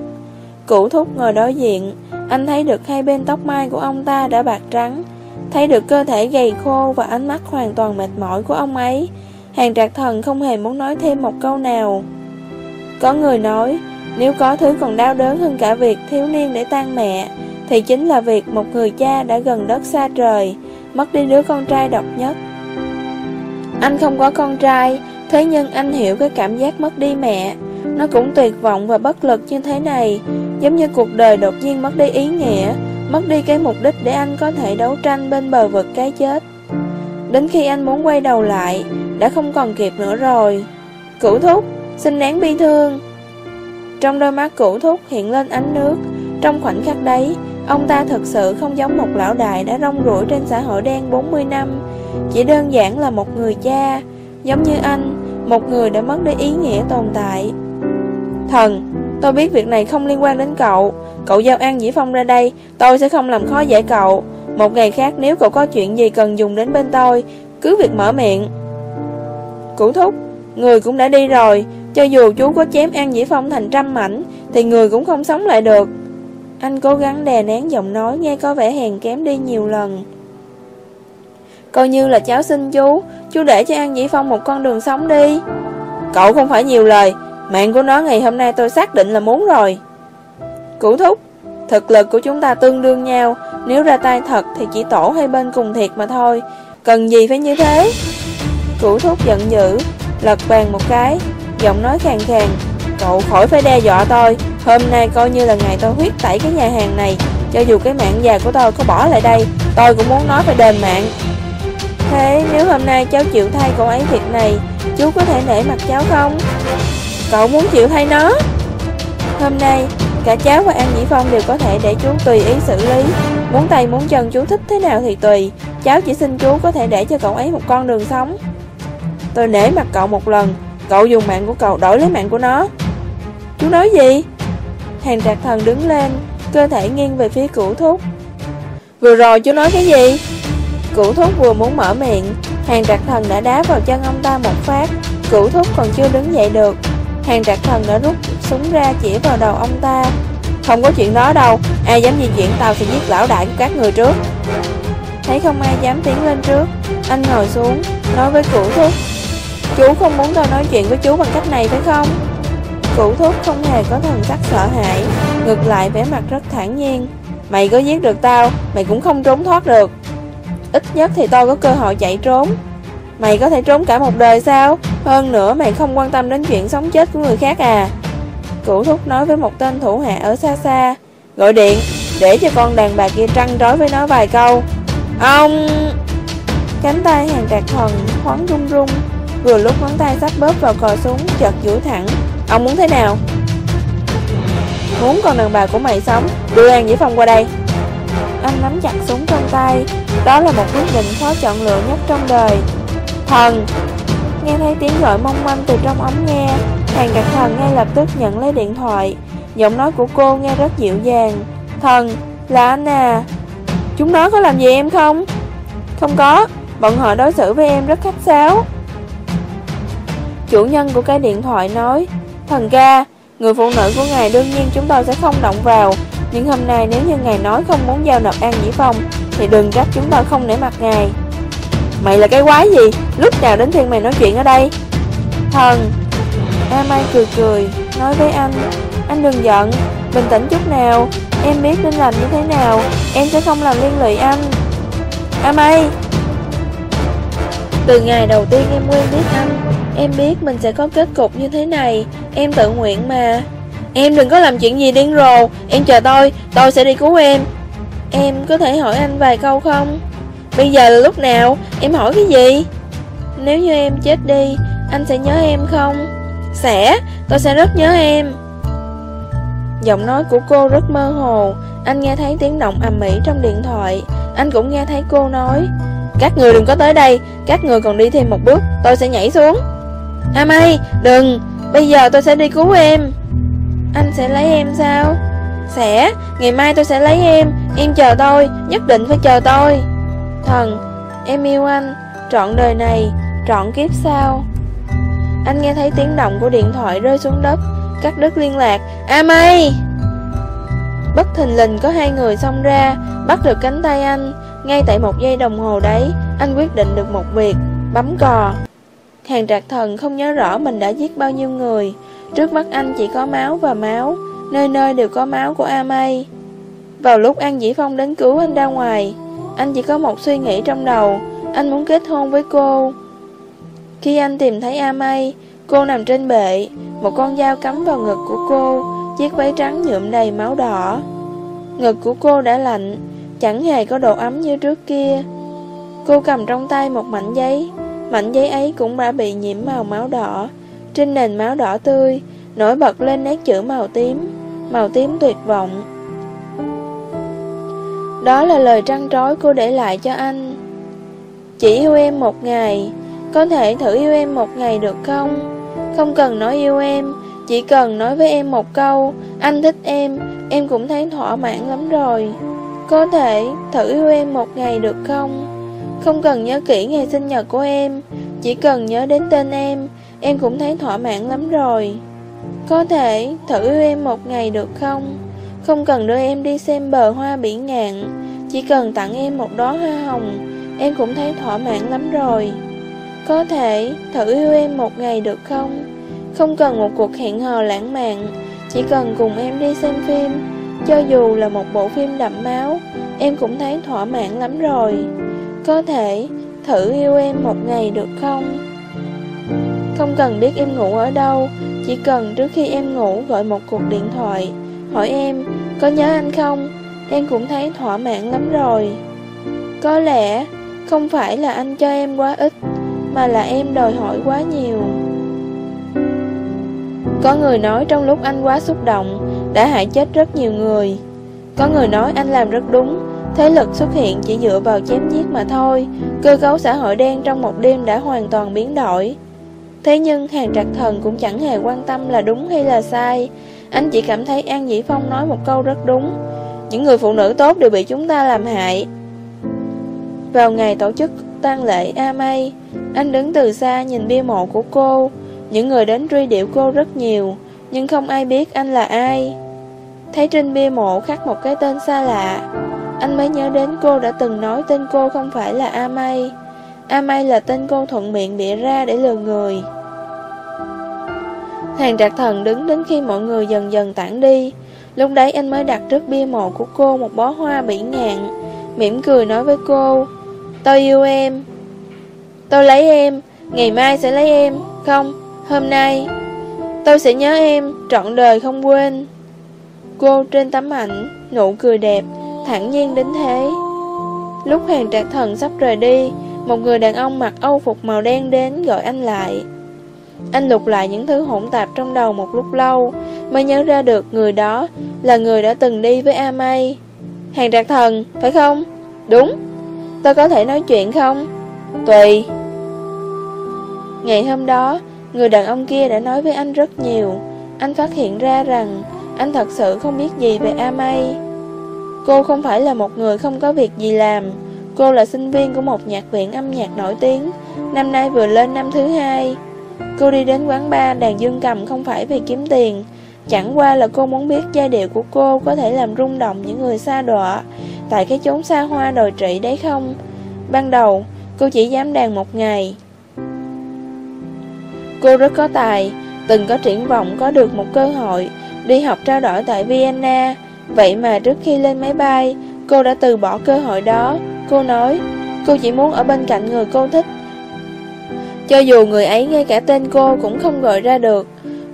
Cụ thúc ngồi đối diện anh thấy được hai bên tóc mai của ông ta đã bạc trắng Thấy được cơ thể gầy khô và ánh mắt hoàn toàn mệt mỏi của ông ấy Hàng trạc thần không hề muốn nói thêm một câu nào Có người nói nếu có thứ còn đau đớn hơn cả việc thiếu niên để tan mẹ, thì chính là việc một người cha đã gần đất xa trời, mất đi đứa con trai độc nhất. Anh không có con trai, thế nhưng anh hiểu cái cảm giác mất đi mẹ. Nó cũng tuyệt vọng và bất lực như thế này, giống như cuộc đời đột nhiên mất đi ý nghĩa, mất đi cái mục đích để anh có thể đấu tranh bên bờ vực cái chết. Đến khi anh muốn quay đầu lại, đã không còn kịp nữa rồi. Cửu thúc, xin nén bi thương. Trong đôi mắt cửu thúc hiện lên ánh nước Trong khoảnh khắc đấy Ông ta thật sự không giống một lão đại đã rong ruổi trên xã hội đen 40 năm Chỉ đơn giản là một người cha Giống như anh Một người đã mất đi ý nghĩa tồn tại Thần. Tôi biết việc này không liên quan đến cậu. Cậu giao An Dĩ Phong ra đây, Tôi sẽ không làm khó dễ cậu. Một ngày khác, nếu cậu có chuyện gì cần dùng đến bên tôi, Cứ việc mở miệng. Cũ thúc, Người cũng đã đi rồi. Cho dù chú có chém An Dĩ Phong thành trăm mảnh, Thì người cũng không sống lại được. Anh cố gắng đè nén giọng nói Nghe có vẻ hèn kém đi nhiều lần. Coi như là cháu xin chú. Chú để cho An Dĩ Phong một con đường sống đi. Cậu không phải nhiều lời. Mạng của nó ngày hôm nay tôi xác định là muốn rồi. Cũ thúc, Thực lực của chúng ta tương đương nhau. Nếu ra tay thật thì chỉ tổ hai bên cùng thiệt mà thôi. Cần gì phải như thế? Cũ thúc giận dữ, Lật bàn một cái, Giọng nói khàn khàn. Cậu khỏi phải đe dọa tôi. Hôm nay coi như là ngày tôi huyết tẩy cái nhà hàng này. Cho dù cái mạng già của tôi có bỏ lại đây, Tôi cũng muốn nói phải đền mạng. Thế nếu hôm nay cháu chịu thay cậu ấy việc này, Chú có thể nể mặt cháu không? Cậu muốn chịu thay nó? Hôm nay, Cả cháu và An Dĩ Phong đều có thể để chú tùy ý xử lý. Muốn tay muốn chân chú thích thế nào thì tùy. Cháu chỉ xin chú có thể để cho cậu ấy một con đường sống. Tôi nể mặt cậu một lần. Cậu dùng mạng của cậu đổi lấy mạng của nó. Chú nói gì? Hàng trạc thần đứng lên, Cơ thể nghiêng về phía cửu thúc. Vừa rồi chú nói cái gì? Cửu thúc vừa muốn mở miệng. Hàng trạc thần đã đá vào chân ông ta một phát. Cửu thúc còn chưa đứng dậy được. Hàng trạc thần đã rút súng ra chỉ vào đầu ông ta. Không có chuyện đó đâu, Ai dám di chuyển tao sẽ giết lão đại của các người trước. Thấy không ai dám tiến lên trước, Anh ngồi xuống, Nói với cụ thúc. Chú không muốn tôi nói chuyện với chú bằng cách này phải không? Cụ thúc không hề có thần sắc sợ hãi, Ngược lại vẻ mặt rất thản nhiên. Mày có giết được tao, Mày cũng không trốn thoát được. Ít nhất thì tôi có cơ hội chạy trốn. Mày có thể trốn cả một đời sao? Hơn nữa, mày không quan tâm đến chuyện sống chết của người khác à? Cửu thúc nói với một tên thủ hạ ở xa xa. Gọi điện, Để cho con đàn bà kia trăng trói với nó vài câu. Ông! Cánh tay hàng trạc thần thoáng run run Vừa lúc ngón tay sắp bóp vào cò súng, Chợt duỗi thẳng. Ông muốn thế nào? Muốn con đàn bà của mày sống, Đưa An Dĩ Phong qua đây. Anh nắm chặt súng trong tay. Đó là một quyết định khó chọn lựa nhất trong đời. Thần. Nghe thấy tiếng gọi mong manh từ trong ống nghe Hàng gạt thần ngay lập tức nhận lấy điện thoại. Giọng nói của cô nghe rất dịu dàng. Thần, là anh à. Chúng nó có làm gì em không? Không có, bọn họ đối xử với em rất khách sáo. Chủ nhân của cái điện thoại nói Thần ca, người phụ nữ của ngài đương nhiên chúng tôi sẽ không động vào. Nhưng hôm nay nếu như ngài nói không muốn giao nộp An Dĩ Phong Thì đừng trách chúng tôi không nể mặt ngài. Mày là cái quái gì? Lúc nào đến thiên mày nói chuyện ở đây? Thần. A Mai cười cười Nói với anh Anh đừng giận Bình tĩnh chút nào. Em biết nên làm như thế nào Em sẽ không làm liên lụy anh. A Mai Từ ngày đầu tiên em quen biết anh Em biết mình sẽ có kết cục như thế này. Em tự nguyện mà. Em đừng có làm chuyện gì điên rồ. Em chờ tôi, tôi sẽ đi cứu em. Em có thể hỏi anh vài câu không? Bây giờ là lúc nào? Em hỏi cái gì? Nếu như em chết đi Anh sẽ nhớ em không? Sẽ, tôi sẽ rất nhớ em Giọng nói của cô rất mơ hồ Anh nghe thấy tiếng động ầm ĩ trong điện thoại Anh cũng nghe thấy cô nói Các người đừng có tới đây Các người còn đi thêm một bước Tôi sẽ nhảy xuống A Mai, đừng Bây giờ tôi sẽ đi cứu em Anh sẽ lấy em sao? Sẽ, ngày mai tôi sẽ lấy em Em chờ tôi, nhất định phải chờ tôi Thần, em yêu anh. Trọn đời này, trọn kiếp sau. Anh nghe thấy tiếng động của điện thoại rơi xuống đất. Cắt đứt liên lạc. A mây! Bất thình lình có hai người xông ra Bắt được cánh tay anh. Ngay tại một giây đồng hồ đấy Anh quyết định được một việc Bấm cò. Hàng trạc thần không nhớ rõ mình đã giết bao nhiêu người. Trước mắt anh chỉ có máu và máu. Nơi nơi đều có máu của A Mây. Vào lúc An Dĩ Phong đến cứu anh ra ngoài anh chỉ có một suy nghĩ trong đầu. Anh muốn kết hôn với cô. Khi anh tìm thấy A Mai Cô nằm trên bệ. Một con dao cắm vào ngực của cô. Chiếc váy trắng nhuộm đầy máu đỏ. Ngực của cô đã lạnh, Chẳng hề có độ ấm như trước kia. Cô cầm trong tay một mảnh giấy. Mảnh giấy ấy cũng đã bị nhiễm màu máu đỏ. Trên nền máu đỏ tươi, Nổi bật lên nét chữ màu tím. Màu tím tuyệt vọng. Đó là lời trăn trối cô để lại cho anh Chỉ yêu em một ngày, Có thể thử yêu em một ngày được không? Không cần nói yêu em, Chỉ cần nói với em một câu, Anh thích em Em cũng thấy thỏa mãn lắm rồi Có thể thử yêu em một ngày được không? Không cần nhớ kỹ ngày sinh nhật của em, Chỉ cần nhớ đến tên em Em cũng thấy thỏa mãn lắm rồi Có thể thử yêu em một ngày được không? Không cần đưa em đi xem bờ hoa biển ngạn. Chỉ cần tặng em một đóa hoa hồng, Em cũng thấy thỏa mãn lắm rồi. Có thể thử yêu em một ngày được không? Không cần một cuộc hẹn hò lãng mạn. Chỉ cần cùng em đi xem phim. Cho dù là một bộ phim đậm máu, Em cũng thấy thỏa mãn lắm rồi. Có thể thử yêu em một ngày được không? Không cần biết em ngủ ở đâu. Chỉ cần trước khi em ngủ, gọi một cuộc điện thoại. Hỏi em, có nhớ anh không? Em cũng thấy thỏa mãn lắm rồi. Có lẽ không phải là anh cho em quá ít, Mà là em đòi hỏi quá nhiều. Có người nói trong lúc anh quá xúc động, Đã hại chết rất nhiều người. Có người nói anh làm rất đúng, Thế lực xuất hiện chỉ dựa vào chém giết mà thôi, Cơ cấu xã hội đen trong một đêm đã hoàn toàn biến đổi. Thế nhưng hàng trạc thần cũng chẳng hề quan tâm là đúng hay là sai anh chỉ cảm thấy An Dĩ Phong nói một câu rất đúng. Những người phụ nữ tốt đều bị chúng ta làm hại. Vào ngày tổ chức tang lễ A May Anh đứng từ xa nhìn bia mộ của cô. Những người đến truy điệu cô rất nhiều, Nhưng không ai biết anh là ai. Thấy trên bia mộ khắc một cái tên xa lạ, anh mới nhớ đến cô đã từng nói tên cô không phải là A May A May là tên cô thuận miệng bịa ra để lừa người. Hàng trạc thần đứng đến khi mọi người dần dần tản đi. Lúc đấy anh mới đặt trước bia mộ của cô một bó hoa bỉ ngạn Mỉm cười nói với cô Tôi yêu em. Tôi lấy em Ngày mai sẽ lấy em. Không, hôm nay. Tôi sẽ nhớ em, trọn đời không quên. Cô trên tấm ảnh Nụ cười đẹp, thẳng nhiên đến thế. Lúc hàng trạc thần sắp rời đi Một người đàn ông mặc âu phục màu đen đến gọi anh lại. Anh lục lại những thứ hỗn tạp trong đầu một lúc lâu Mới nhớ ra được người đó Là người đã từng đi với A May Hàng trạc thần, phải không? Đúng. Tôi có thể nói chuyện không? Tùy. Ngày hôm đó Người đàn ông kia đã nói với anh rất nhiều. Anh phát hiện ra rằng Anh thật sự không biết gì về A May Cô không phải là một người không có việc gì làm. Cô là sinh viên của một nhạc viện âm nhạc nổi tiếng Năm nay vừa lên năm thứ hai. Cô đi đến quán bar, đàn dương cầm không phải vì kiếm tiền. Chẳng qua là cô muốn biết giai điệu của cô có thể làm rung động những người xa đọa, Tại cái chốn xa hoa đồi trị đấy không? Ban đầu, cô chỉ dám đàn một ngày. Cô rất có tài, Từng có triển vọng có được một cơ hội Đi học trao đổi tại Vienna. Vậy mà trước khi lên máy bay, Cô đã từ bỏ cơ hội đó. Cô nói, Cô chỉ muốn ở bên cạnh người cô thích cho dù người ấy ngay cả tên cô cũng không gọi ra được.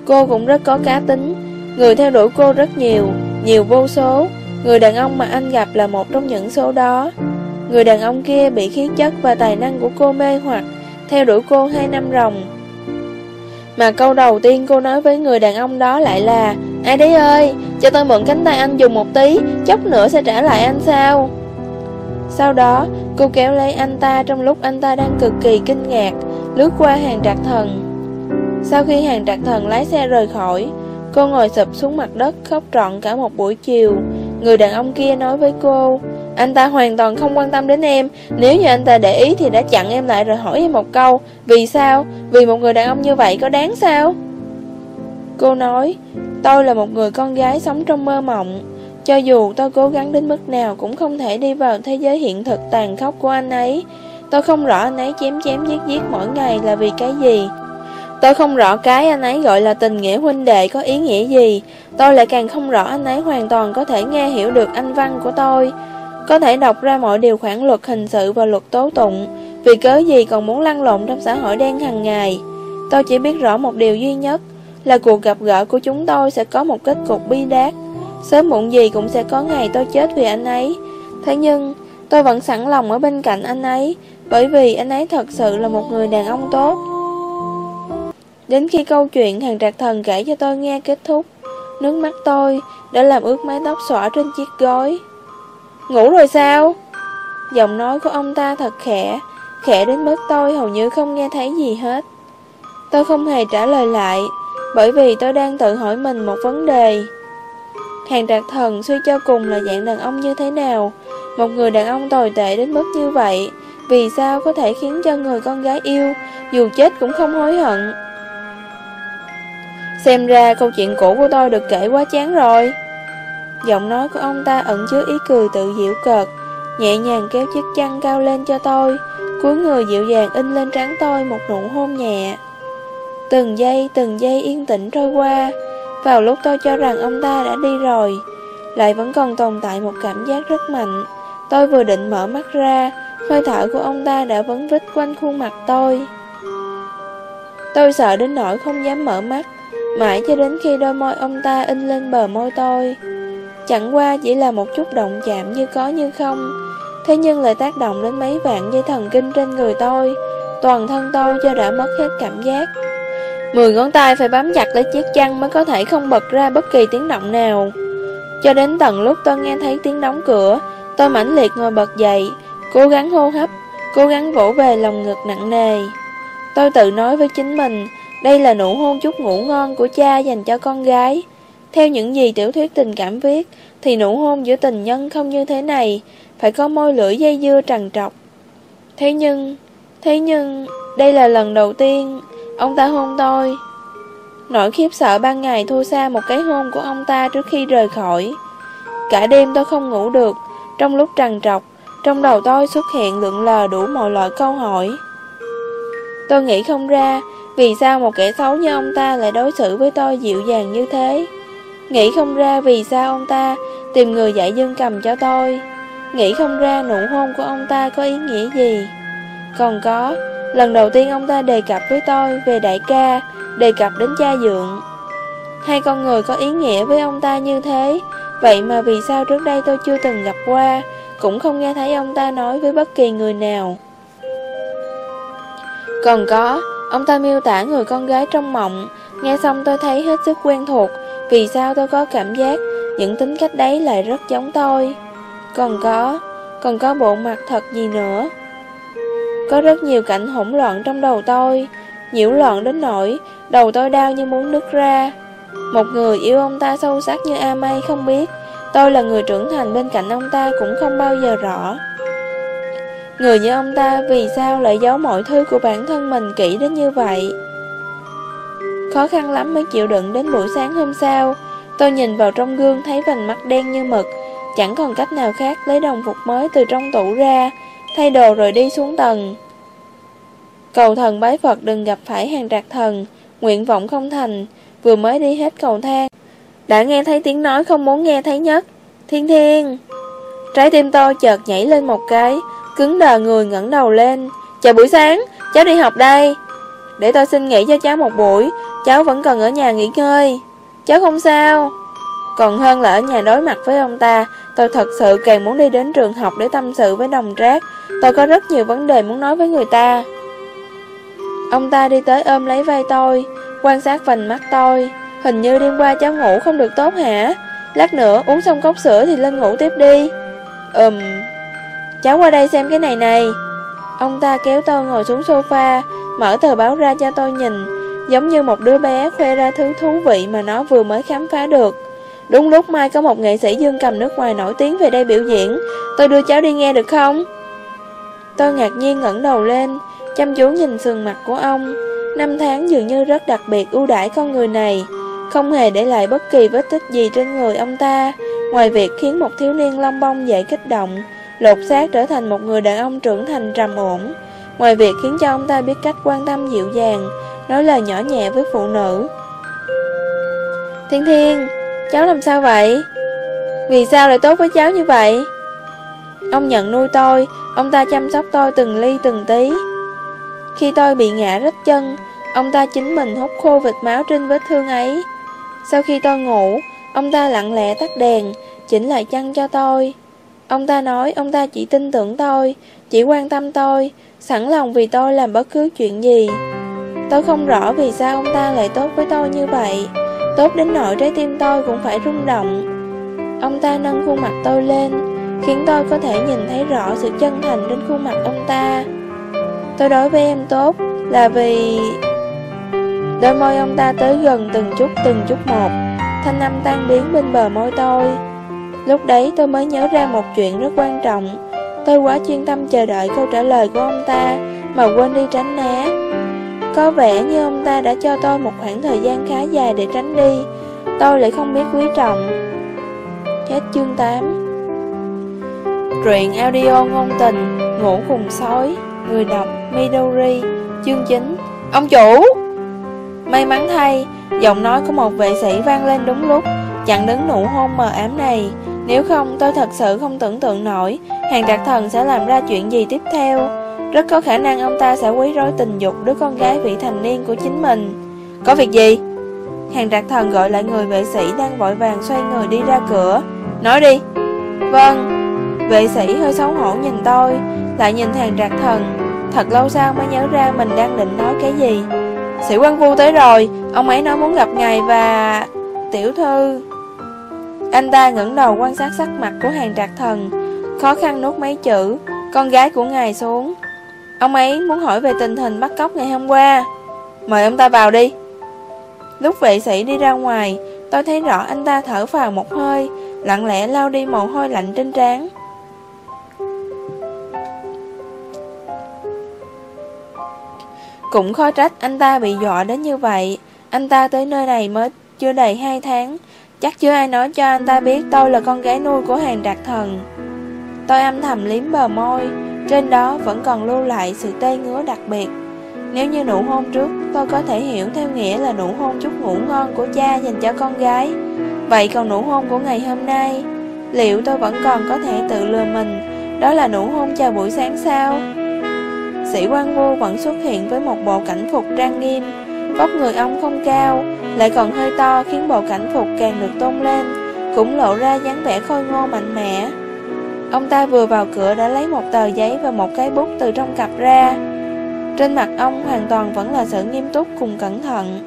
Cô cũng rất có cá tính. Người theo đuổi cô rất nhiều Nhiều vô số. Người đàn ông mà anh gặp là một trong những số đó. Người đàn ông kia bị khí chất và tài năng của cô mê hoặc Theo đuổi cô hai năm ròng. Mà câu đầu tiên cô nói với người đàn ông đó lại là Ai đấy ơi, cho tôi mượn cánh tay anh dùng một tí Chốc nữa sẽ trả lại anh sao? Sau đó, cô kéo lấy anh ta trong lúc anh ta đang cực kỳ kinh ngạc. Lướt qua hàng trạc thần. Sau khi hàng trạc thần lái xe rời khỏi, Cô ngồi sụp xuống mặt đất khóc trọn cả một buổi chiều. Người đàn ông kia nói với cô, Anh ta hoàn toàn không quan tâm đến em. Nếu như anh ta để ý thì đã chặn em lại rồi hỏi em một câu. Vì sao? Vì một người đàn ông như vậy có đáng sao? Cô nói, Tôi là một người con gái sống trong mơ mộng. Cho dù tôi cố gắng đến mức nào Cũng không thể đi vào thế giới hiện thực tàn khốc của anh ấy. Tôi không rõ anh ấy chém chém giết giết mỗi ngày là vì cái gì. Tôi không rõ cái anh ấy gọi là tình nghĩa huynh đệ có ý nghĩa gì. Tôi lại càng không rõ anh ấy hoàn toàn có thể nghe hiểu được anh văn của tôi. Có thể đọc ra mọi điều khoản luật hình sự và luật tố tụng. Vì cớ gì còn muốn lăn lộn trong xã hội đen hàng ngày? Tôi chỉ biết rõ một điều duy nhất, Là cuộc gặp gỡ của chúng tôi sẽ có một kết cục bi đát. Sớm muộn gì cũng sẽ có ngày tôi chết vì anh ấy. Thế nhưng, tôi vẫn sẵn lòng ở bên cạnh anh ấy. Bởi vì anh ấy thật sự là một người đàn ông tốt. Đến khi câu chuyện hàng trạc thần kể cho tôi nghe kết thúc, Nước mắt tôi đã làm ướt mái tóc xõa trên chiếc gối. Ngủ rồi sao? Giọng nói của ông ta thật khẽ Khẽ đến mức tôi hầu như không nghe thấy gì hết. Tôi không hề trả lời lại, Bởi vì tôi đang tự hỏi mình một vấn đề. Hàng trạc thần suy cho cùng là dạng đàn ông như thế nào? Một người đàn ông tồi tệ đến mức như vậy vì sao có thể khiến cho người con gái yêu Dù chết cũng không hối hận? Xem ra câu chuyện cũ của tôi được kể quá chán rồi. Giọng nói của ông ta ẩn chứa ý cười tự diệu cợt, Nhẹ nhàng kéo chiếc chăn cao lên cho tôi, Cuối người dịu dàng in lên trán tôi một nụ hôn nhẹ. Từng giây từng giây yên tĩnh trôi qua, Vào lúc tôi cho rằng ông ta đã đi rồi, Lại vẫn còn tồn tại một cảm giác rất mạnh. Tôi vừa định mở mắt ra Hơi thở của ông ta đã vấn vít quanh khuôn mặt tôi. Tôi sợ đến nỗi không dám mở mắt, Mãi cho đến khi đôi môi ông ta in lên bờ môi tôi. Chẳng qua chỉ là một chút động chạm như có như không. Thế nhưng lại tác động đến mấy vạn dây thần kinh trên người tôi. Toàn thân tôi cho đã mất hết cảm giác. Mười ngón tay phải bám chặt lấy chiếc chăn mới có thể không bật ra bất kỳ tiếng động nào. Cho đến tận lúc tôi nghe thấy tiếng đóng cửa, Tôi mãnh liệt ngồi bật dậy. Cố gắng hô hấp Cố gắng vỗ về lòng ngực nặng nề Tôi tự nói với chính mình đây là nụ hôn chút ngủ ngon của cha dành cho con gái. Theo những gì tiểu thuyết tình cảm viết, thì nụ hôn giữa tình nhân không như thế này, phải có môi lưỡi dây dưa trằn trọc. Thế nhưng, thế nhưng, đây là lần đầu tiên ông ta hôn tôi. Nỗi khiếp sợ ban ngày thua xa một cái hôn của ông ta trước khi rời khỏi. Cả đêm tôi không ngủ được, trong lúc trằn trọc, trong đầu tôi xuất hiện lượng lờ đủ mọi loại câu hỏi. Tôi nghĩ không ra, vì sao một kẻ xấu như ông ta lại đối xử với tôi dịu dàng như thế? Nghĩ không ra vì sao ông ta tìm người dạy dương cầm cho tôi Nghĩ không ra nụ hôn của ông ta có ý nghĩa gì Còn có, Lần đầu tiên ông ta đề cập với tôi về đại ca, Đề cập đến cha dượng Hai con người có ý nghĩa với ông ta như thế, Vậy mà vì sao trước đây tôi chưa từng gặp qua cũng không nghe thấy ông ta nói với bất kỳ người nào. Còn có, Ông ta miêu tả người con gái trong mộng. Nghe xong tôi thấy hết sức quen thuộc. Vì sao tôi có cảm giác Những tính cách đấy lại rất giống tôi? Còn có Còn có bộ mặt thật gì nữa? Có rất nhiều cảnh hỗn loạn trong đầu tôi. Nhiễu loạn đến nỗi Đầu tôi đau như muốn nứt ra. Một người yêu ông ta sâu sắc như A May không biết. Tôi là người trưởng thành bên cạnh ông ta cũng không bao giờ rõ. Người như ông ta vì sao lại giấu mọi thứ của bản thân mình kỹ đến như vậy? Khó khăn lắm mới chịu đựng đến buổi sáng hôm sau. Tôi nhìn vào trong gương thấy vành mắt đen như mực. Chẳng còn cách nào khác lấy đồng phục mới từ trong tủ ra, Thay đồ rồi đi xuống tầng. Cầu thần bái Phật đừng gặp phải hàng trạc thần, Nguyện vọng không thành, Vừa mới đi hết cầu thang. Đã nghe thấy tiếng nói không muốn nghe thấy nhất. Thiên thiên. Trái tim tôi chợt nhảy lên một cái Cứng đờ người ngẩng đầu lên. Chào buổi sáng, cháu đi học đây. Để tôi xin nghỉ cho cháu một buổi Cháu vẫn còn ở nhà nghỉ ngơi. Cháu không sao. Còn hơn là ở nhà đối mặt với ông ta Tôi thật sự càng muốn đi đến trường học để tâm sự với đồng trác. Tôi có rất nhiều vấn đề muốn nói với người ta. Ông ta đi tới ôm lấy vai tôi Quan sát vành mắt tôi. Hình như đêm qua cháu ngủ không được tốt hả? Lát nữa uống xong cốc sữa thì lên ngủ tiếp đi. Ừm, Cháu qua đây xem cái này này. Ông ta kéo tôi ngồi xuống sofa, Mở tờ báo ra cho tôi nhìn, Giống như một đứa bé khoe ra thứ thú vị Mà nó vừa mới khám phá được. Đúng lúc mai có một nghệ sĩ dương cầm nước ngoài nổi tiếng về đây biểu diễn, Tôi đưa cháu đi nghe được không? Tôi ngạc nhiên ngẩng đầu lên, Chăm chú nhìn sườn mặt của ông. Năm tháng dường như rất đặc biệt, ưu đãi con người này. Không hề để lại bất kỳ vết tích gì trên người ông ta Ngoài việc khiến một thiếu niên long bông dậy kích động lột xác trở thành một người đàn ông trưởng thành trầm ổn. Ngoài việc khiến cho ông ta biết cách quan tâm dịu dàng, nói lời nhỏ nhẹ với phụ nữ. Thiên Thiên, cháu làm sao vậy? Vì sao lại tốt với cháu như vậy? Ông nhận nuôi tôi, ông ta chăm sóc tôi từng ly từng tí. Khi tôi bị ngã rách chân, ông ta chính mình hút khô vệt máu trên vết thương ấy. Sau khi tôi ngủ, ông ta lặng lẽ tắt đèn, chỉnh lại chân cho tôi. Ông ta nói ông ta chỉ tin tưởng tôi, chỉ quan tâm tôi, sẵn lòng vì tôi làm bất cứ chuyện gì. Tôi không rõ vì sao ông ta lại tốt với tôi như vậy, tốt đến nỗi trái tim tôi cũng phải rung động. Ông ta nâng khuôn mặt tôi lên, khiến tôi có thể nhìn thấy rõ sự chân thành trên khuôn mặt ông ta. Tôi đối với em tốt là vì... Đôi môi ông ta tới gần từng chút từng chút một, thanh âm tan biến bên bờ môi tôi. Lúc đấy tôi mới nhớ ra một chuyện rất quan trọng. Tôi quá chuyên tâm chờ đợi câu trả lời của ông ta Mà quên đi tránh né. Có vẻ như ông ta đã cho tôi một khoảng thời gian khá dài để tránh đi. Tôi lại không biết quý trọng. Hết chương 8 Truyện audio ngôn tình Ngủ cùng sói Người đọc Midori Chương 9 Ông chủ! May mắn thay, Giọng nói của một vệ sĩ vang lên đúng lúc, Chặn đứng nụ hôn mờ ám này. Nếu không, tôi thật sự không tưởng tượng nổi, Hàng đặc thần sẽ làm ra chuyện gì tiếp theo. Rất có khả năng ông ta sẽ quấy rối tình dục đứa con gái vị thành niên của chính mình. Có việc gì? Hàng đặc thần gọi lại người vệ sĩ đang vội vàng xoay người đi ra cửa. Nói đi. Vâng. Vệ sĩ hơi xấu hổ nhìn tôi, Lại nhìn hàng đặc thần. Thật lâu sau mới nhớ ra mình đang định nói cái gì. Sĩ quan vu tới rồi. Ông ấy nói muốn gặp ngài và... Tiểu thư. Anh ta ngẩng đầu quan sát sắc mặt của hàng trạc thần. Khó khăn nốt mấy chữ. Con gái của ngài xuống. Ông ấy muốn hỏi về tình hình bắt cóc ngày hôm qua. Mời ông ta vào đi. Lúc vệ sĩ đi ra ngoài, Tôi thấy rõ anh ta thở vào một hơi, Lặng lẽ lau đi mồ hôi lạnh trên trán. Cũng khó trách anh ta bị dọa đến như vậy. Anh ta tới nơi này mới chưa đầy 2 tháng. Chắc chưa ai nói cho anh ta biết tôi là con gái nuôi của hàng đặc thần. Tôi âm thầm liếm bờ môi. Trên đó vẫn còn lưu lại sự tê ngứa đặc biệt. Nếu như nụ hôn trước, Tôi có thể hiểu theo nghĩa là nụ hôn chút ngủ ngon của cha dành cho con gái. Vậy còn nụ hôn của ngày hôm nay, Liệu tôi vẫn còn có thể tự lừa mình? Đó là nụ hôn chào buổi sáng sao? Sĩ quan vô vẫn xuất hiện với một bộ cảnh phục trang nghiêm. Vóc người ông không cao, Lại còn hơi to khiến bộ cảnh phục càng được tôn lên, Cũng lộ ra dáng vẻ khôi ngô mạnh mẽ. Ông ta vừa vào cửa đã lấy một tờ giấy và một cái bút từ trong cặp ra. Trên mặt ông hoàn toàn vẫn là sự nghiêm túc cùng cẩn thận.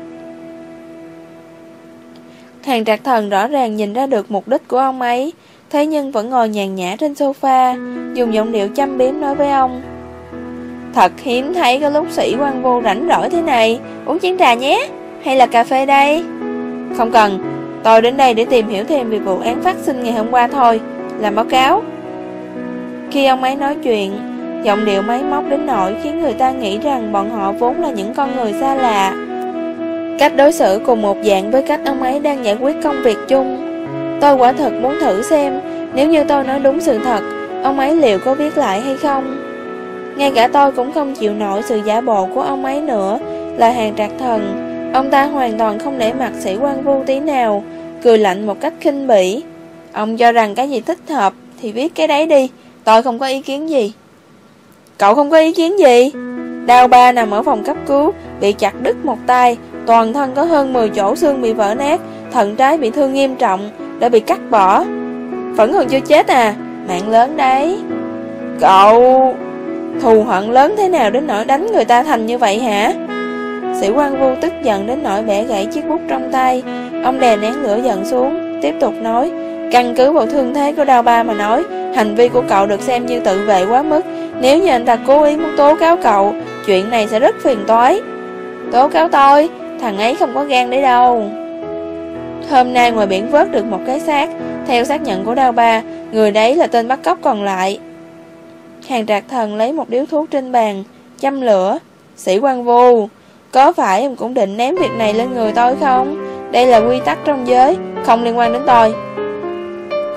Hàng trạc thần rõ ràng nhìn ra được mục đích của ông ấy, Thế nhưng vẫn ngồi nhàn nhã trên sofa, Dùng giọng điệu chăm biếm nói với ông Thật hiếm thấy có lúc sĩ quan vô rảnh rỗi thế này. Uống chén trà nhé, Hay là cà phê đây? Không cần, Tôi đến đây để tìm hiểu thêm về vụ án phát sinh ngày hôm qua thôi, Làm báo cáo. Khi ông ấy nói chuyện, Giọng điệu máy móc đến nỗi khiến người ta nghĩ rằng bọn họ vốn là những con người xa lạ. Cách đối xử cùng một dạng với cách ông ấy đang giải quyết công việc chung. Tôi quả thật muốn thử xem, Nếu như tôi nói đúng sự thật, Ông ấy liệu có viết lại hay không? Ngay cả tôi cũng không chịu nổi sự giả bộ của ông ấy nữa. Là hàng trạc thần, Ông ta hoàn toàn không để mặt sĩ quan vô tí nào, Cười lạnh một cách khinh bỉ. Ông cho rằng cái gì thích hợp Thì viết cái đấy đi, Tôi không có ý kiến gì. Cậu không có ý kiến gì? Đào ba nằm ở phòng cấp cứu, Bị chặt đứt một tay, Toàn thân có hơn 10 chỗ xương bị vỡ nát Thận trái bị thương nghiêm trọng, Đã bị cắt bỏ. Vẫn còn chưa chết à Mạng lớn đấy. Cậu Thù hận lớn thế nào đến nỗi đánh người ta thành như vậy hả? Sĩ quan Vu tức giận đến nỗi bẻ gãy chiếc bút trong tay. Ông đè nén lửa giận xuống, Tiếp tục nói, Căn cứ vào thương thế của đào ba mà nói, Hành vi của cậu được xem như tự vệ quá mức. Nếu như anh ta cố ý muốn tố cáo cậu, Chuyện này sẽ rất phiền toái. Tố cáo tôi? Thằng ấy không có gan đấy đâu. Hôm nay ngoài biển vớt được một cái xác, Theo xác nhận của Đao Ba, Người đấy là tên bắt cóc còn lại. Hàng trạc thần lấy một điếu thuốc trên bàn, Châm lửa. Sĩ quan vô Có phải em cũng định ném việc này lên người tôi không? Đây là quy tắc trong giới, Không liên quan đến tôi.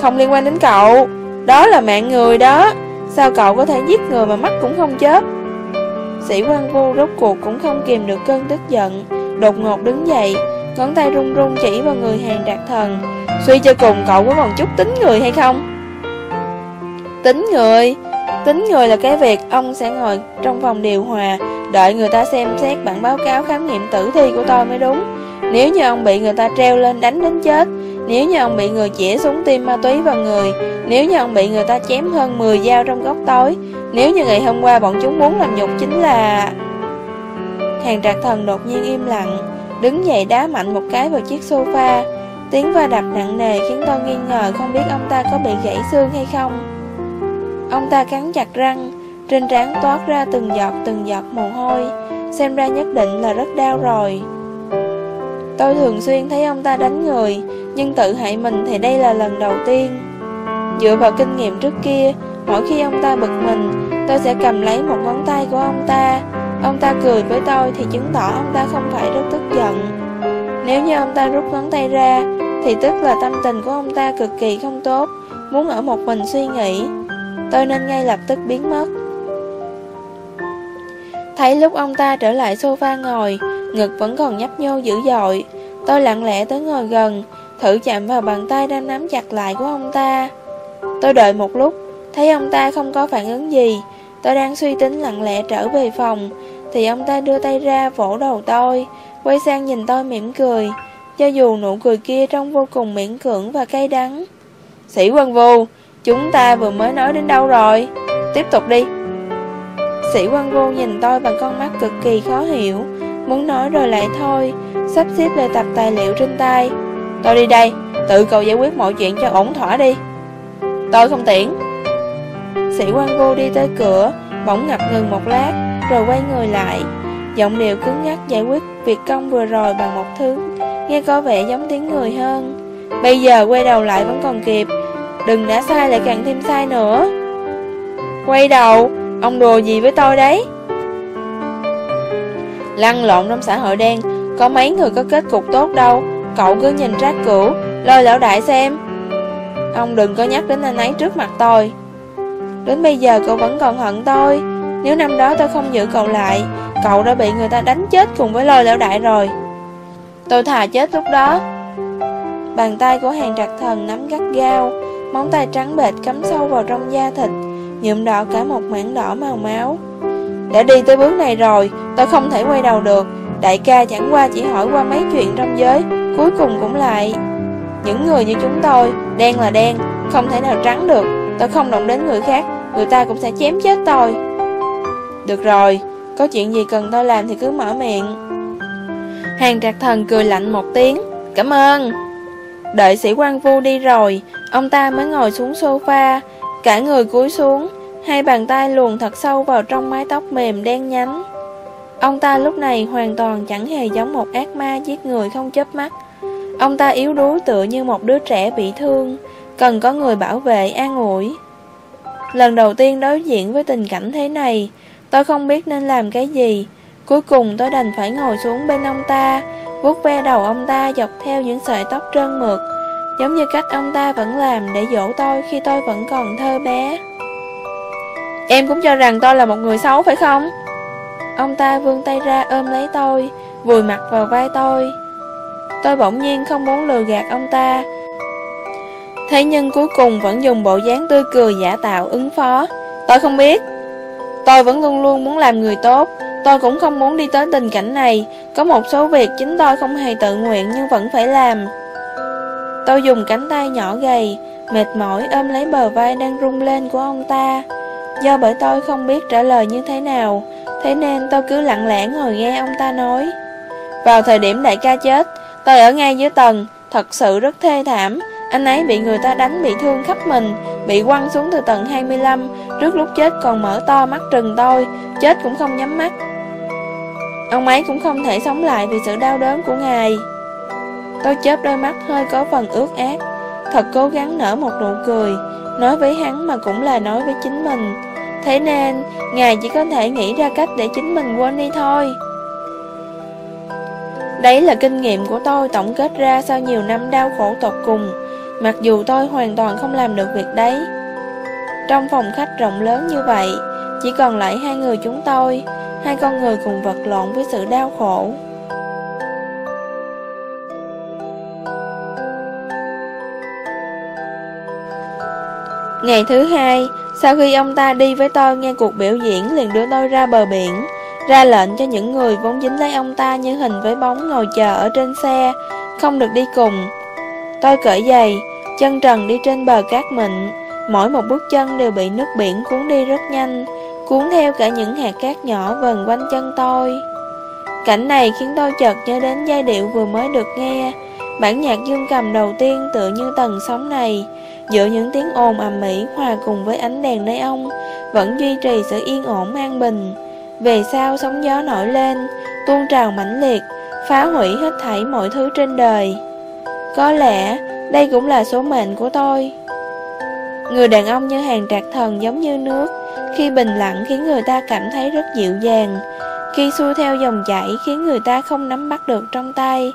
Không liên quan đến cậu. Đó là mạng người đó. Sao cậu có thể giết người mà mắt cũng không chớp? Sĩ quan vô rốt cuộc cũng không kìm được cơn tức giận. Đột ngột đứng dậy, Ngón tay run run chỉ vào người hàng trạc thần. Suy cho cùng cậu có còn chút tính người hay không? Tính người? Tính người là cái việc ông sẽ ngồi trong phòng điều hòa, Đợi người ta xem xét bản báo cáo khám nghiệm tử thi của tôi mới đúng. Nếu như ông bị người ta treo lên đánh đến chết, Nếu như ông bị người chĩa súng tim ma túy vào người, Nếu như ông bị người ta chém hơn 10 dao trong góc tối, Nếu như ngày hôm qua bọn chúng muốn làm nhục chính là... Hàng trạc thần đột nhiên im lặng, Đứng dậy đá mạnh một cái vào chiếc sofa. Tiếng va đập nặng nề khiến tôi nghi ngờ không biết ông ta có bị gãy xương hay không. Ông ta cắn chặt răng, Trên trán toát ra từng giọt từng giọt mồ hôi, Xem ra nhất định là rất đau rồi. Tôi thường xuyên thấy ông ta đánh người, Nhưng tự hại mình thì đây là lần đầu tiên. Dựa vào kinh nghiệm trước kia, Mỗi khi ông ta bực mình, Tôi sẽ cầm lấy một ngón tay của ông ta. Ông ta cười với tôi thì chứng tỏ ông ta không phải rất tức giận. Nếu như ông ta rút ngón tay ra, Thì tức là tâm tình của ông ta cực kỳ không tốt, Muốn ở một mình suy nghĩ. Tôi nên ngay lập tức biến mất. Thấy lúc ông ta trở lại sofa ngồi, Ngực vẫn còn nhấp nhô dữ dội, Tôi lặng lẽ tới ngồi gần, Thử chạm vào bàn tay đang nắm chặt lại của ông ta. Tôi đợi một lúc, Thấy ông ta không có phản ứng gì, Tôi đang suy tính lặng lẽ trở về phòng, Thì ông ta đưa tay ra vỗ đầu tôi, Quay sang nhìn tôi mỉm cười, Cho dù nụ cười kia trông vô cùng miễn cưỡng và cay đắng. Sĩ quân vô Chúng ta vừa mới nói đến đâu rồi? Tiếp tục đi. Sĩ quan vô nhìn tôi bằng con mắt cực kỳ khó hiểu. Muốn nói rồi lại thôi, Sắp xếp lại tập tài liệu trên tay. Tôi đi đây, Tự cậu giải quyết mọi chuyện cho ổn thỏa đi. Tôi không tiễn. Sĩ quan vô đi tới cửa, Bỗng ngập ngừng một lát, Rồi quay người lại. Giọng điệu cứng ngắc giải quyết việc công vừa rồi bằng một thứ, Nghe có vẻ giống tiếng người hơn. Bây giờ quay đầu lại vẫn còn kịp Đừng đã sai lại càng thêm sai nữa. Quay đầu, Ông đùa gì với tôi đấy? Lăn lộn trong xã hội đen, Có mấy người có kết cục tốt đâu. Cậu cứ nhìn rác cửu, Lôi lão đại xem. Ông đừng có nhắc đến anh ấy trước mặt tôi. Đến bây giờ cậu vẫn còn hận tôi. Nếu năm đó tôi không giữ cậu lại, Cậu đã bị người ta đánh chết cùng với lôi lão đại rồi. Tôi thà chết lúc đó. Bàn tay của hàng trạc thần nắm gắt gao Móng tay trắng bệt cắm sâu vào trong da thịt, Nhuộm đỏ cả một mảng đỏ màu máu. Đã đi tới bước này rồi, Tôi không thể quay đầu được. Đại ca chẳng qua chỉ hỏi qua mấy chuyện trong giới, Cuối cùng cũng lại. Những người như chúng tôi, Đen là đen, Không thể nào trắng được. Tôi không động đến người khác, Người ta cũng sẽ chém chết tôi. Được rồi, Có chuyện gì cần tôi làm thì cứ mở miệng. Hàng trạc thần cười lạnh một tiếng. Cảm ơn. Đợi sĩ quan vu đi rồi Ông ta mới ngồi xuống sofa, Cả người cúi xuống, Hai bàn tay luồn thật sâu vào trong mái tóc mềm đen nhánh. Ông ta lúc này hoàn toàn chẳng hề giống một ác ma giết người không chớp mắt. Ông ta yếu đuối tựa như một đứa trẻ bị thương, Cần có người bảo vệ, an ủi. Lần đầu tiên đối diện với tình cảnh thế này, Tôi không biết nên làm cái gì. Cuối cùng tôi đành phải ngồi xuống bên ông ta, vuốt ve đầu ông ta dọc theo những sợi tóc trơn mượt. Giống như cách ông ta vẫn làm để dỗ tôi khi tôi vẫn còn thơ bé. Em cũng cho rằng tôi là một người xấu, phải không? Ông ta vươn tay ra ôm lấy tôi, Vùi mặt vào vai tôi. Tôi bỗng nhiên không muốn lừa gạt ông ta. Thế nhưng cuối cùng vẫn dùng bộ dáng tươi cười giả tạo ứng phó. Tôi không biết. Tôi vẫn luôn luôn muốn làm người tốt. Tôi cũng không muốn đi tới tình cảnh này. Có một số việc chính tôi không hề tự nguyện nhưng vẫn phải làm. Tôi dùng cánh tay nhỏ gầy, Mệt mỏi ôm lấy bờ vai đang rung lên của ông ta. Do bởi tôi không biết trả lời như thế nào, Thế nên tôi cứ lặng lẽ ngồi nghe ông ta nói. Vào thời điểm đại ca chết, Tôi ở ngay dưới tầng, Thật sự rất thê thảm. Anh ấy bị người ta đánh, bị thương khắp mình, Bị quăng xuống từ tầng 25 Trước lúc chết còn mở to mắt trừng tôi, Chết cũng không nhắm mắt. Ông ấy cũng không thể sống lại vì sự đau đớn của ngài. Tôi chớp đôi mắt hơi có phần ướt át. Thật cố gắng nở một nụ cười. Nói với hắn mà cũng là nói với chính mình. Thế nên, Ngài chỉ có thể nghĩ ra cách để chính mình quên đi thôi. Đấy là kinh nghiệm của tôi tổng kết ra sau nhiều năm đau khổ tột cùng. Mặc dù tôi hoàn toàn không làm được việc đấy. Trong phòng khách rộng lớn như vậy, Chỉ còn lại hai người chúng tôi. Hai con người cùng vật lộn với sự đau khổ. Ngày thứ hai, sau khi ông ta đi với tôi nghe cuộc biểu diễn liền đưa tôi ra bờ biển, ra lệnh cho những người vốn dính lấy ông ta như hình với bóng ngồi chờ ở trên xe, không được đi cùng. Tôi cởi giày, chân trần đi trên bờ cát mịn, mỗi một bước chân đều bị nước biển cuốn đi rất nhanh, cuốn theo cả những hạt cát nhỏ vần quanh chân tôi. Cảnh này khiến tôi chợt nhớ đến giai điệu vừa mới được nghe, bản nhạc dương cầm đầu tiên tựa như tầng sóng này, Giữa những tiếng ồn ầm ĩ hòa cùng với ánh đèn nơi ông, Vẫn duy trì sự yên ổn an bình. Về sau, sóng gió nổi lên, Tuôn trào mãnh liệt, Phá hủy hết thảy mọi thứ trên đời. Có lẽ đây cũng là số mệnh của tôi. Người đàn ông như hàng trạc thần giống như nước, Khi bình lặng khiến người ta cảm thấy rất dịu dàng. Khi xuôi theo dòng chảy khiến người ta không nắm bắt được trong tay,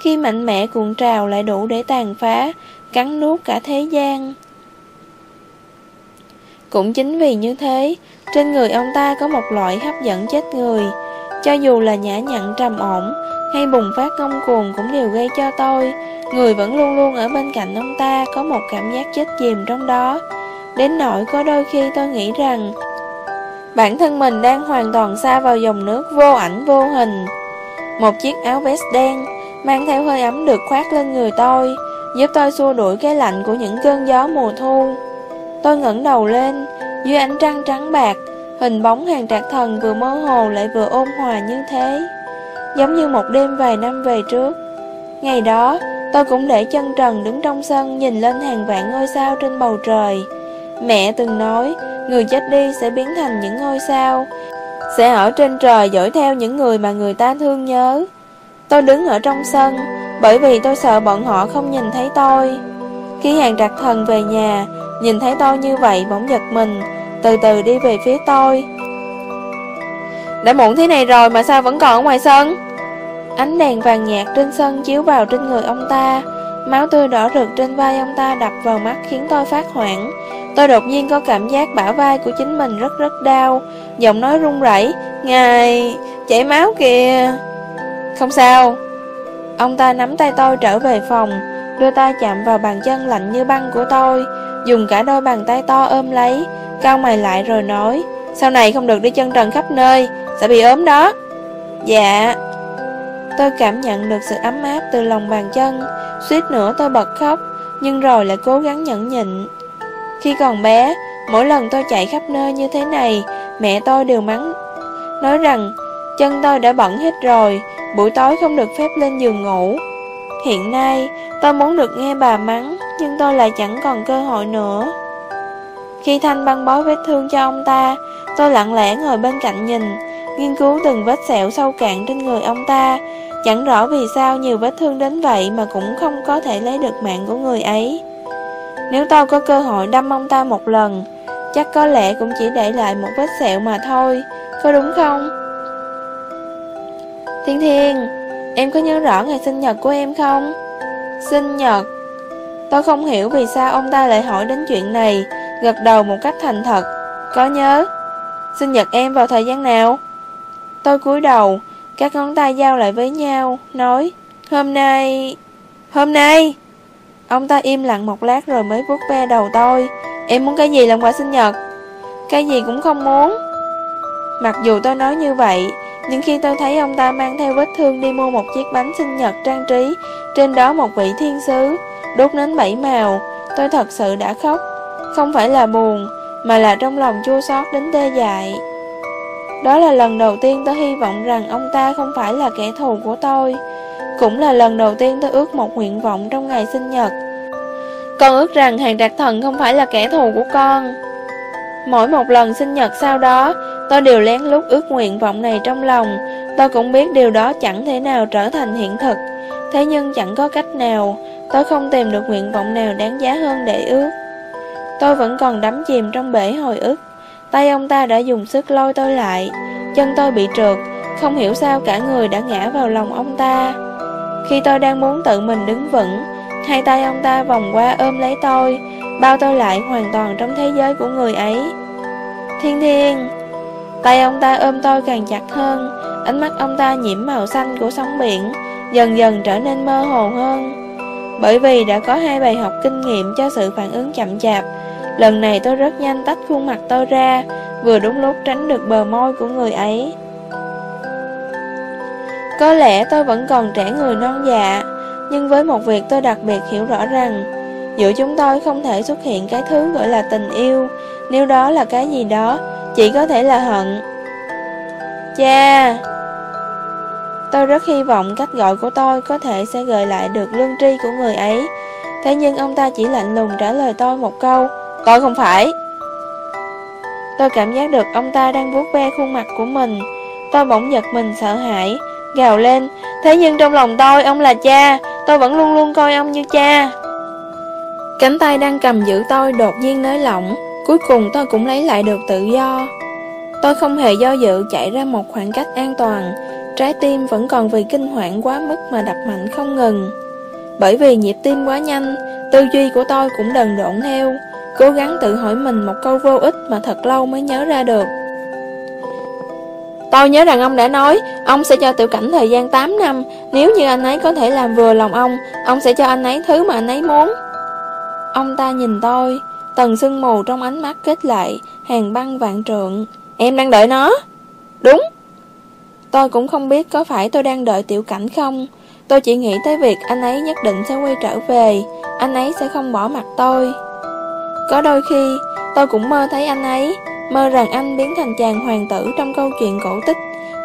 Khi mạnh mẽ cuộn trào lại đủ để tàn phá cắn nuốt cả thế gian. Cũng chính vì như thế, trên người ông ta có một loại hấp dẫn chết người. Cho dù là nhã nhặn trầm ổn, hay bùng phát ngông cuồng cũng đều gây cho tôi. Người vẫn luôn luôn ở bên cạnh ông ta có một cảm giác chết chìm trong đó. Đến nỗi có đôi khi tôi nghĩ rằng bản thân mình đang hoàn toàn xa vào dòng nước vô ảnh vô hình. Một chiếc áo vest đen mang theo hơi ấm được khoác lên người tôi giúp tôi xua đuổi cái lạnh của những cơn gió mùa thu. Tôi ngẩng đầu lên, dưới ánh trăng trắng bạc, hình bóng hàng trạc thần vừa mơ hồ lại vừa ôn hòa như thế. Giống như một đêm vài năm về trước. Ngày đó, tôi cũng để chân trần đứng trong sân nhìn lên hàng vạn ngôi sao trên bầu trời. Mẹ từng nói, người chết đi sẽ biến thành những ngôi sao, sẽ ở trên trời dõi theo những người mà người ta thương nhớ. Tôi đứng ở trong sân, bởi vì tôi sợ bọn họ không nhìn thấy tôi. Khi hàng trạc thần về nhà Nhìn thấy tôi như vậy bỗng giật mình Từ từ đi về phía tôi. Đã muộn thế này rồi mà sao vẫn còn ở ngoài sân? Ánh đèn vàng nhạt trên sân chiếu vào trên người ông ta. Máu tươi đỏ rực trên vai ông ta đập vào mắt khiến tôi phát hoảng. Tôi đột nhiên có cảm giác bả vai của chính mình rất rất đau. Giọng nói run rẩy Ngài, chảy máu kìa. Không sao Ông ta nắm tay tôi trở về phòng đưa tay chạm vào bàn chân lạnh như băng của tôi, dùng cả đôi bàn tay to ôm lấy, cao mày lại rồi nói, sau này không được đi chân trần khắp nơi, sẽ bị ốm đó. Dạ. Tôi cảm nhận được sự ấm áp từ lòng bàn chân, suýt nữa tôi bật khóc, nhưng rồi lại cố gắng nhẫn nhịn. Khi còn bé, mỗi lần tôi chạy khắp nơi như thế này, mẹ tôi đều mắng, nói rằng chân tôi đã bẩn hết rồi, buổi tối không được phép lên giường ngủ. Hiện nay, tôi muốn được nghe bà mắng, nhưng tôi lại chẳng còn cơ hội nữa. Khi Thanh băng bó vết thương cho ông ta, tôi lặng lẽ ngồi bên cạnh nhìn, nghiên cứu từng vết sẹo sâu cạn trên người ông ta. Chẳng rõ vì sao nhiều vết thương đến vậy mà cũng không có thể lấy được mạng của người ấy. Nếu tôi có cơ hội đâm ông ta một lần, chắc có lẽ cũng chỉ để lại một vết sẹo mà thôi, có đúng không? Thiên Thiên, em có nhớ rõ ngày sinh nhật của em không? Sinh nhật Tôi không hiểu vì sao ông ta lại hỏi đến chuyện này Gật đầu một cách thành thật Có nhớ Sinh nhật em vào thời gian nào? Tôi cúi đầu Các ngón tay giao lại với nhau Nói Hôm nay... Hôm nay Ông ta im lặng một lát rồi mới vuốt ve đầu tôi Em muốn cái gì làm quà sinh nhật? Cái gì cũng không muốn Mặc dù tôi nói như vậy nhưng khi tôi thấy ông ta mang theo vết thương đi mua một chiếc bánh sinh nhật trang trí, Trên đó một vị thiên sứ, Đốt nến bảy màu, Tôi thật sự đã khóc. Không phải là buồn, Mà là trong lòng chua xót đến tê dại. Đó là lần đầu tiên tôi hy vọng rằng ông ta không phải là kẻ thù của tôi, Cũng là lần đầu tiên tôi ước một nguyện vọng trong ngày sinh nhật. Con ước rằng hàng trạc thần không phải là kẻ thù của con. Mỗi một lần sinh nhật sau đó, Tôi đều lén lút ước nguyện vọng này trong lòng. Tôi cũng biết điều đó chẳng thể nào trở thành hiện thực. Thế nhưng chẳng có cách nào, Tôi không tìm được nguyện vọng nào đáng giá hơn để ước. Tôi vẫn còn đắm chìm trong bể hồi ức. Tay ông ta đã dùng sức lôi tôi lại. Chân tôi bị trượt. Không hiểu sao cả người đã ngã vào lòng ông ta. Khi tôi đang muốn tự mình đứng vững, Hai tay ông ta vòng qua ôm lấy tôi. Bao tôi lại hoàn toàn trong thế giới của người ấy. Thiên thiên, Tay ông ta ôm tôi càng chặt hơn, Ánh mắt ông ta nhiễm màu xanh của sóng biển, Dần dần trở nên mơ hồ hơn. Bởi vì đã có hai bài học kinh nghiệm cho sự phản ứng chậm chạp, Lần này tôi rất nhanh tách khuôn mặt tôi ra, Vừa đúng lúc tránh được bờ môi của người ấy. Có lẽ tôi vẫn còn trẻ người non dạ Nhưng với một việc tôi đặc biệt hiểu rõ rằng Giữa chúng tôi không thể xuất hiện cái thứ gọi là tình yêu. Nếu đó là cái gì đó, Chỉ có thể là hận. Cha! Tôi rất hy vọng cách gọi của tôi có thể sẽ gợi lại được lương tri của người ấy. Thế nhưng ông ta chỉ lạnh lùng trả lời tôi một câu, Tôi không phải. Tôi cảm giác được ông ta đang vuốt ve khuôn mặt của mình. Tôi bỗng giật mình sợ hãi, Gào lên, Thế nhưng trong lòng tôi, ông là cha. Tôi vẫn luôn luôn coi ông như cha. Cánh tay đang cầm giữ tôi đột nhiên nới lỏng. Cuối cùng tôi cũng lấy lại được tự do. Tôi không hề do dự chạy ra một khoảng cách an toàn. Trái tim vẫn còn vì kinh hoảng quá mức mà đập mạnh không ngừng. Bởi vì nhịp tim quá nhanh, Tư duy của tôi cũng đần độn theo. Cố gắng tự hỏi mình một câu vô ích mà thật lâu mới nhớ ra được. Tôi nhớ rằng ông đã nói, Ông sẽ cho tiểu cảnh thời gian 8 năm. Nếu như anh ấy có thể làm vừa lòng ông Ông sẽ cho anh ấy thứ mà anh ấy muốn. Ông ta nhìn tôi, Tầng sương mù trong ánh mắt kết lại, Hàng băng vạn trượng. Em đang đợi nó. Đúng. Tôi cũng không biết có phải tôi đang đợi tiểu cảnh không. Tôi chỉ nghĩ tới việc anh ấy nhất định sẽ quay trở về. Anh ấy sẽ không bỏ mặt tôi. Có đôi khi, tôi cũng mơ thấy anh ấy, Mơ rằng anh biến thành chàng hoàng tử trong câu chuyện cổ tích,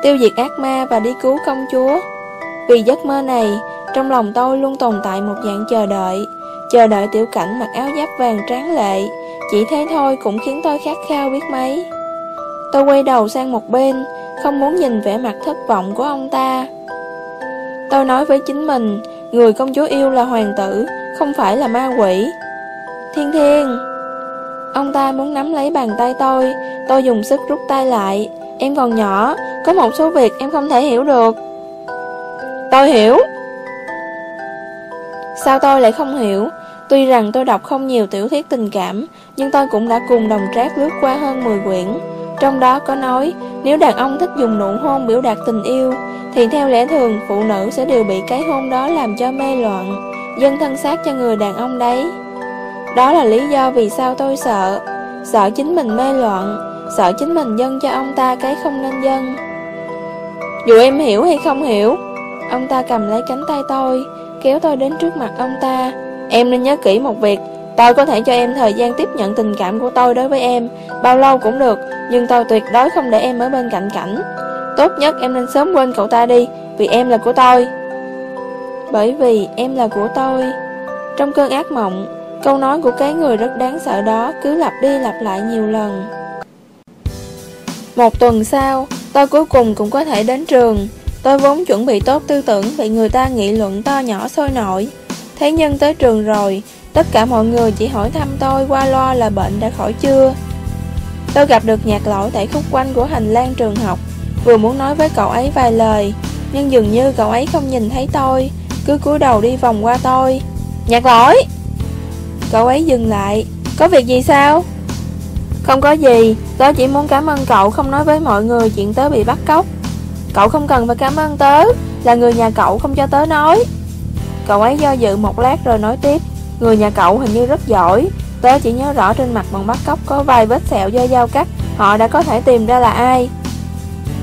Tiêu diệt ác ma và đi cứu công chúa. Vì giấc mơ này, Trong lòng tôi luôn tồn tại một dạng chờ đợi. Chờ đợi tiểu cảnh mặc áo giáp vàng tráng lệ. Chỉ thế thôi cũng khiến tôi khát khao biết mấy. Tôi quay đầu sang một bên, Không muốn nhìn vẻ mặt thất vọng của ông ta. Tôi nói với chính mình, Người công chúa yêu là hoàng tử, Không phải là ma quỷ. Thiên thiên! Ông ta muốn nắm lấy bàn tay tôi. Tôi dùng sức rút tay lại. Em còn nhỏ, Có một số việc em không thể hiểu được. Tôi hiểu. Sao tôi lại không hiểu? Tuy rằng tôi đọc không nhiều tiểu thuyết tình cảm, Nhưng tôi cũng đã cùng đồng trác lướt qua hơn 10 quyển. Trong đó có nói, Nếu đàn ông thích dùng nụ hôn biểu đạt tình yêu, Thì theo lẽ thường phụ nữ sẽ đều bị cái hôn đó làm cho mê loạn Dân thân xác cho người đàn ông đấy. Đó là lý do vì sao tôi sợ. Sợ chính mình mê loạn, Sợ chính mình dân cho ông ta cái không nên dân Dù em hiểu hay không hiểu, Ông ta cầm lấy cánh tay tôi, Kéo tôi đến trước mặt ông ta Em nên nhớ kỹ một việc, Tôi có thể cho em thời gian tiếp nhận tình cảm của tôi đối với em, Bao lâu cũng được, Nhưng tôi tuyệt đối không để em ở bên cạnh cảnh. Tốt nhất em nên sớm quên cậu ta đi, Vì em là của tôi. Bởi vì em là của tôi. Trong cơn ác mộng, Câu nói của cái người rất đáng sợ đó Cứ lặp đi lặp lại nhiều lần. Một tuần sau, Tôi cuối cùng cũng có thể đến trường. Tôi vốn chuẩn bị tốt tư tưởng Bị người ta nghị luận to nhỏ sôi nổi. Thế nhân tới trường rồi, Tất cả mọi người chỉ hỏi thăm tôi qua loa là bệnh đã khỏi chưa. Tôi gặp được nhạc lỗi tại khúc quanh của hành lang trường học, Vừa muốn nói với cậu ấy vài lời, Nhưng dường như cậu ấy không nhìn thấy tôi, Cứ cúi đầu đi vòng qua tôi. Nhạc lỗi Cậu ấy dừng lại. Có việc gì sao? Không có gì Tớ chỉ muốn cảm ơn cậu không nói với mọi người chuyện tớ bị bắt cóc. Cậu không cần phải cảm ơn tớ, Là người nhà cậu không cho tớ nói. Cậu ấy do dự một lát rồi nói tiếp. Người nhà cậu hình như rất giỏi. Tớ chỉ nhớ rõ trên mặt bọn bắt cóc có vài vết sẹo do dao cắt. Họ đã có thể tìm ra là ai.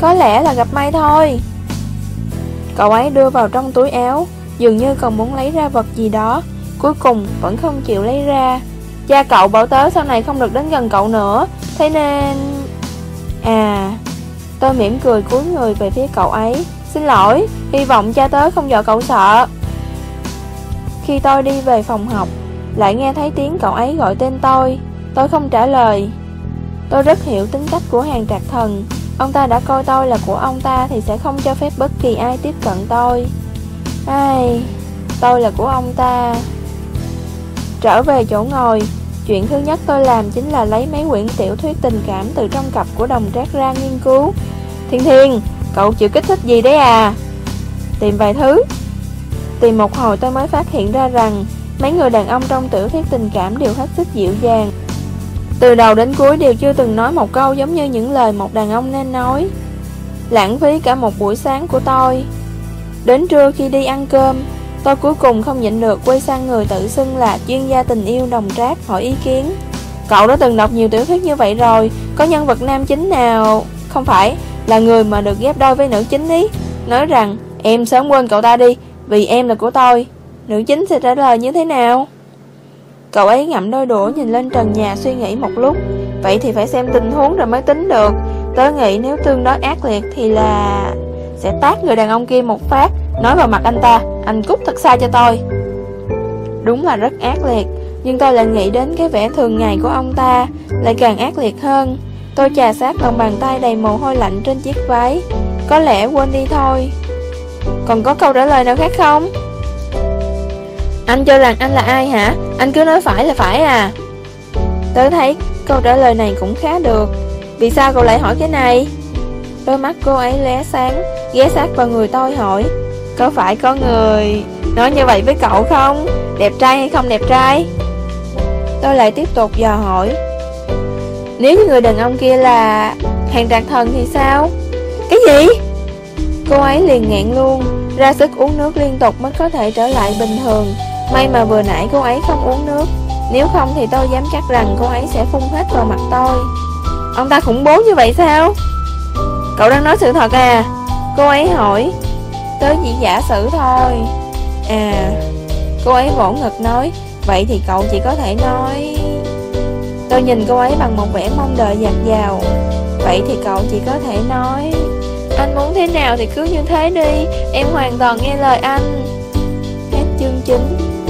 Có lẽ là gặp may thôi. Cậu ấy đưa vào trong túi áo. Dường như còn muốn lấy ra vật gì đó. Cuối cùng vẫn không chịu lấy ra. Cha cậu bảo tớ sau này không được đến gần cậu nữa. Thế nên... À... Tôi mỉm cười cúi người về phía cậu ấy. Xin lỗi, hy vọng cha tớ không dọa cậu sợ khi tôi đi về phòng học Lại nghe thấy tiếng cậu ấy gọi tên tôi. Tôi không trả lời. Tôi rất hiểu tính cách của hàng trạc thần. Ông ta đã coi tôi là của ông ta Thì sẽ không cho phép bất kỳ ai tiếp cận tôi. Ai... Tôi là của ông ta. Trở về chỗ ngồi Chuyện thứ nhất tôi làm chính là lấy mấy quyển tiểu thuyết tình cảm từ trong cặp của đồng trác ra nghiên cứu. Thiên Thiên, cậu chịu kích thích gì đấy à? Tìm vài thứ. Tìm một hồi tôi mới phát hiện ra rằng Mấy người đàn ông trong tiểu thuyết tình cảm đều hết sức dịu dàng. Từ đầu đến cuối đều chưa từng nói một câu giống như những lời một đàn ông nên nói, Lãng phí cả một buổi sáng của tôi. Đến trưa khi đi ăn cơm, Tôi cuối cùng không nhịn được quay sang người tự xưng là chuyên gia tình yêu đồng trác hỏi ý kiến. Cậu đã từng đọc nhiều tiểu thuyết như vậy rồi, Có nhân vật nam chính nào Không phải Là người mà được ghép đôi với nữ chính ý? Nói rằng, em sớm quên cậu ta đi vì em là của tôi. Nữ chính sẽ trả lời như thế nào? Cậu ấy ngậm đôi đũa nhìn lên trần nhà suy nghĩ một lúc. Vậy thì phải xem tình huống rồi mới tính được. Tớ nghĩ nếu tương đối ác liệt thì là Sẽ tát người đàn ông kia một phát, Nói vào mặt anh ta. Anh cút thật xa cho tôi. Đúng là rất ác liệt, Nhưng tôi lại nghĩ đến cái vẻ thường ngày của ông ta, Lại càng ác liệt hơn. Tôi chà sát lòng bàn tay đầy mồ hôi lạnh trên chiếc váy. Có lẽ quên đi thôi còn có câu trả lời nào khác không? Anh cho rằng anh là ai hả? Anh cứ nói phải là phải à Tớ thấy câu trả lời này cũng khá được Vì sao cậu lại hỏi cái này? Đôi mắt cô ấy lóe sáng, Ghé sát vào người tôi hỏi, Có phải có người nói như vậy với cậu không? Đẹp trai hay không đẹp trai? Tôi lại tiếp tục dò hỏi, Nếu như người đàn ông kia là hàng trạc thần thì sao? Cái gì? Cô ấy liền ngẹn luôn. Ra sức uống nước liên tục mới có thể trở lại bình thường. May mà vừa nãy cô ấy không uống nước. Nếu không thì tôi dám chắc rằng cô ấy sẽ phun hết vào mặt tôi. Ông ta khủng bố như vậy sao? Cậu đang nói sự thật à? Cô ấy hỏi. Tớ chỉ giả sử thôi. À Cô ấy vỗ ngực nói, Vậy thì cậu chỉ có thể nói. Tôi nhìn cô ấy bằng một vẻ mong đợi dạt dào. Vậy thì cậu chỉ có thể nói anh muốn thế nào thì cứ như thế đi. Em hoàn toàn nghe lời anh. Hết chương 9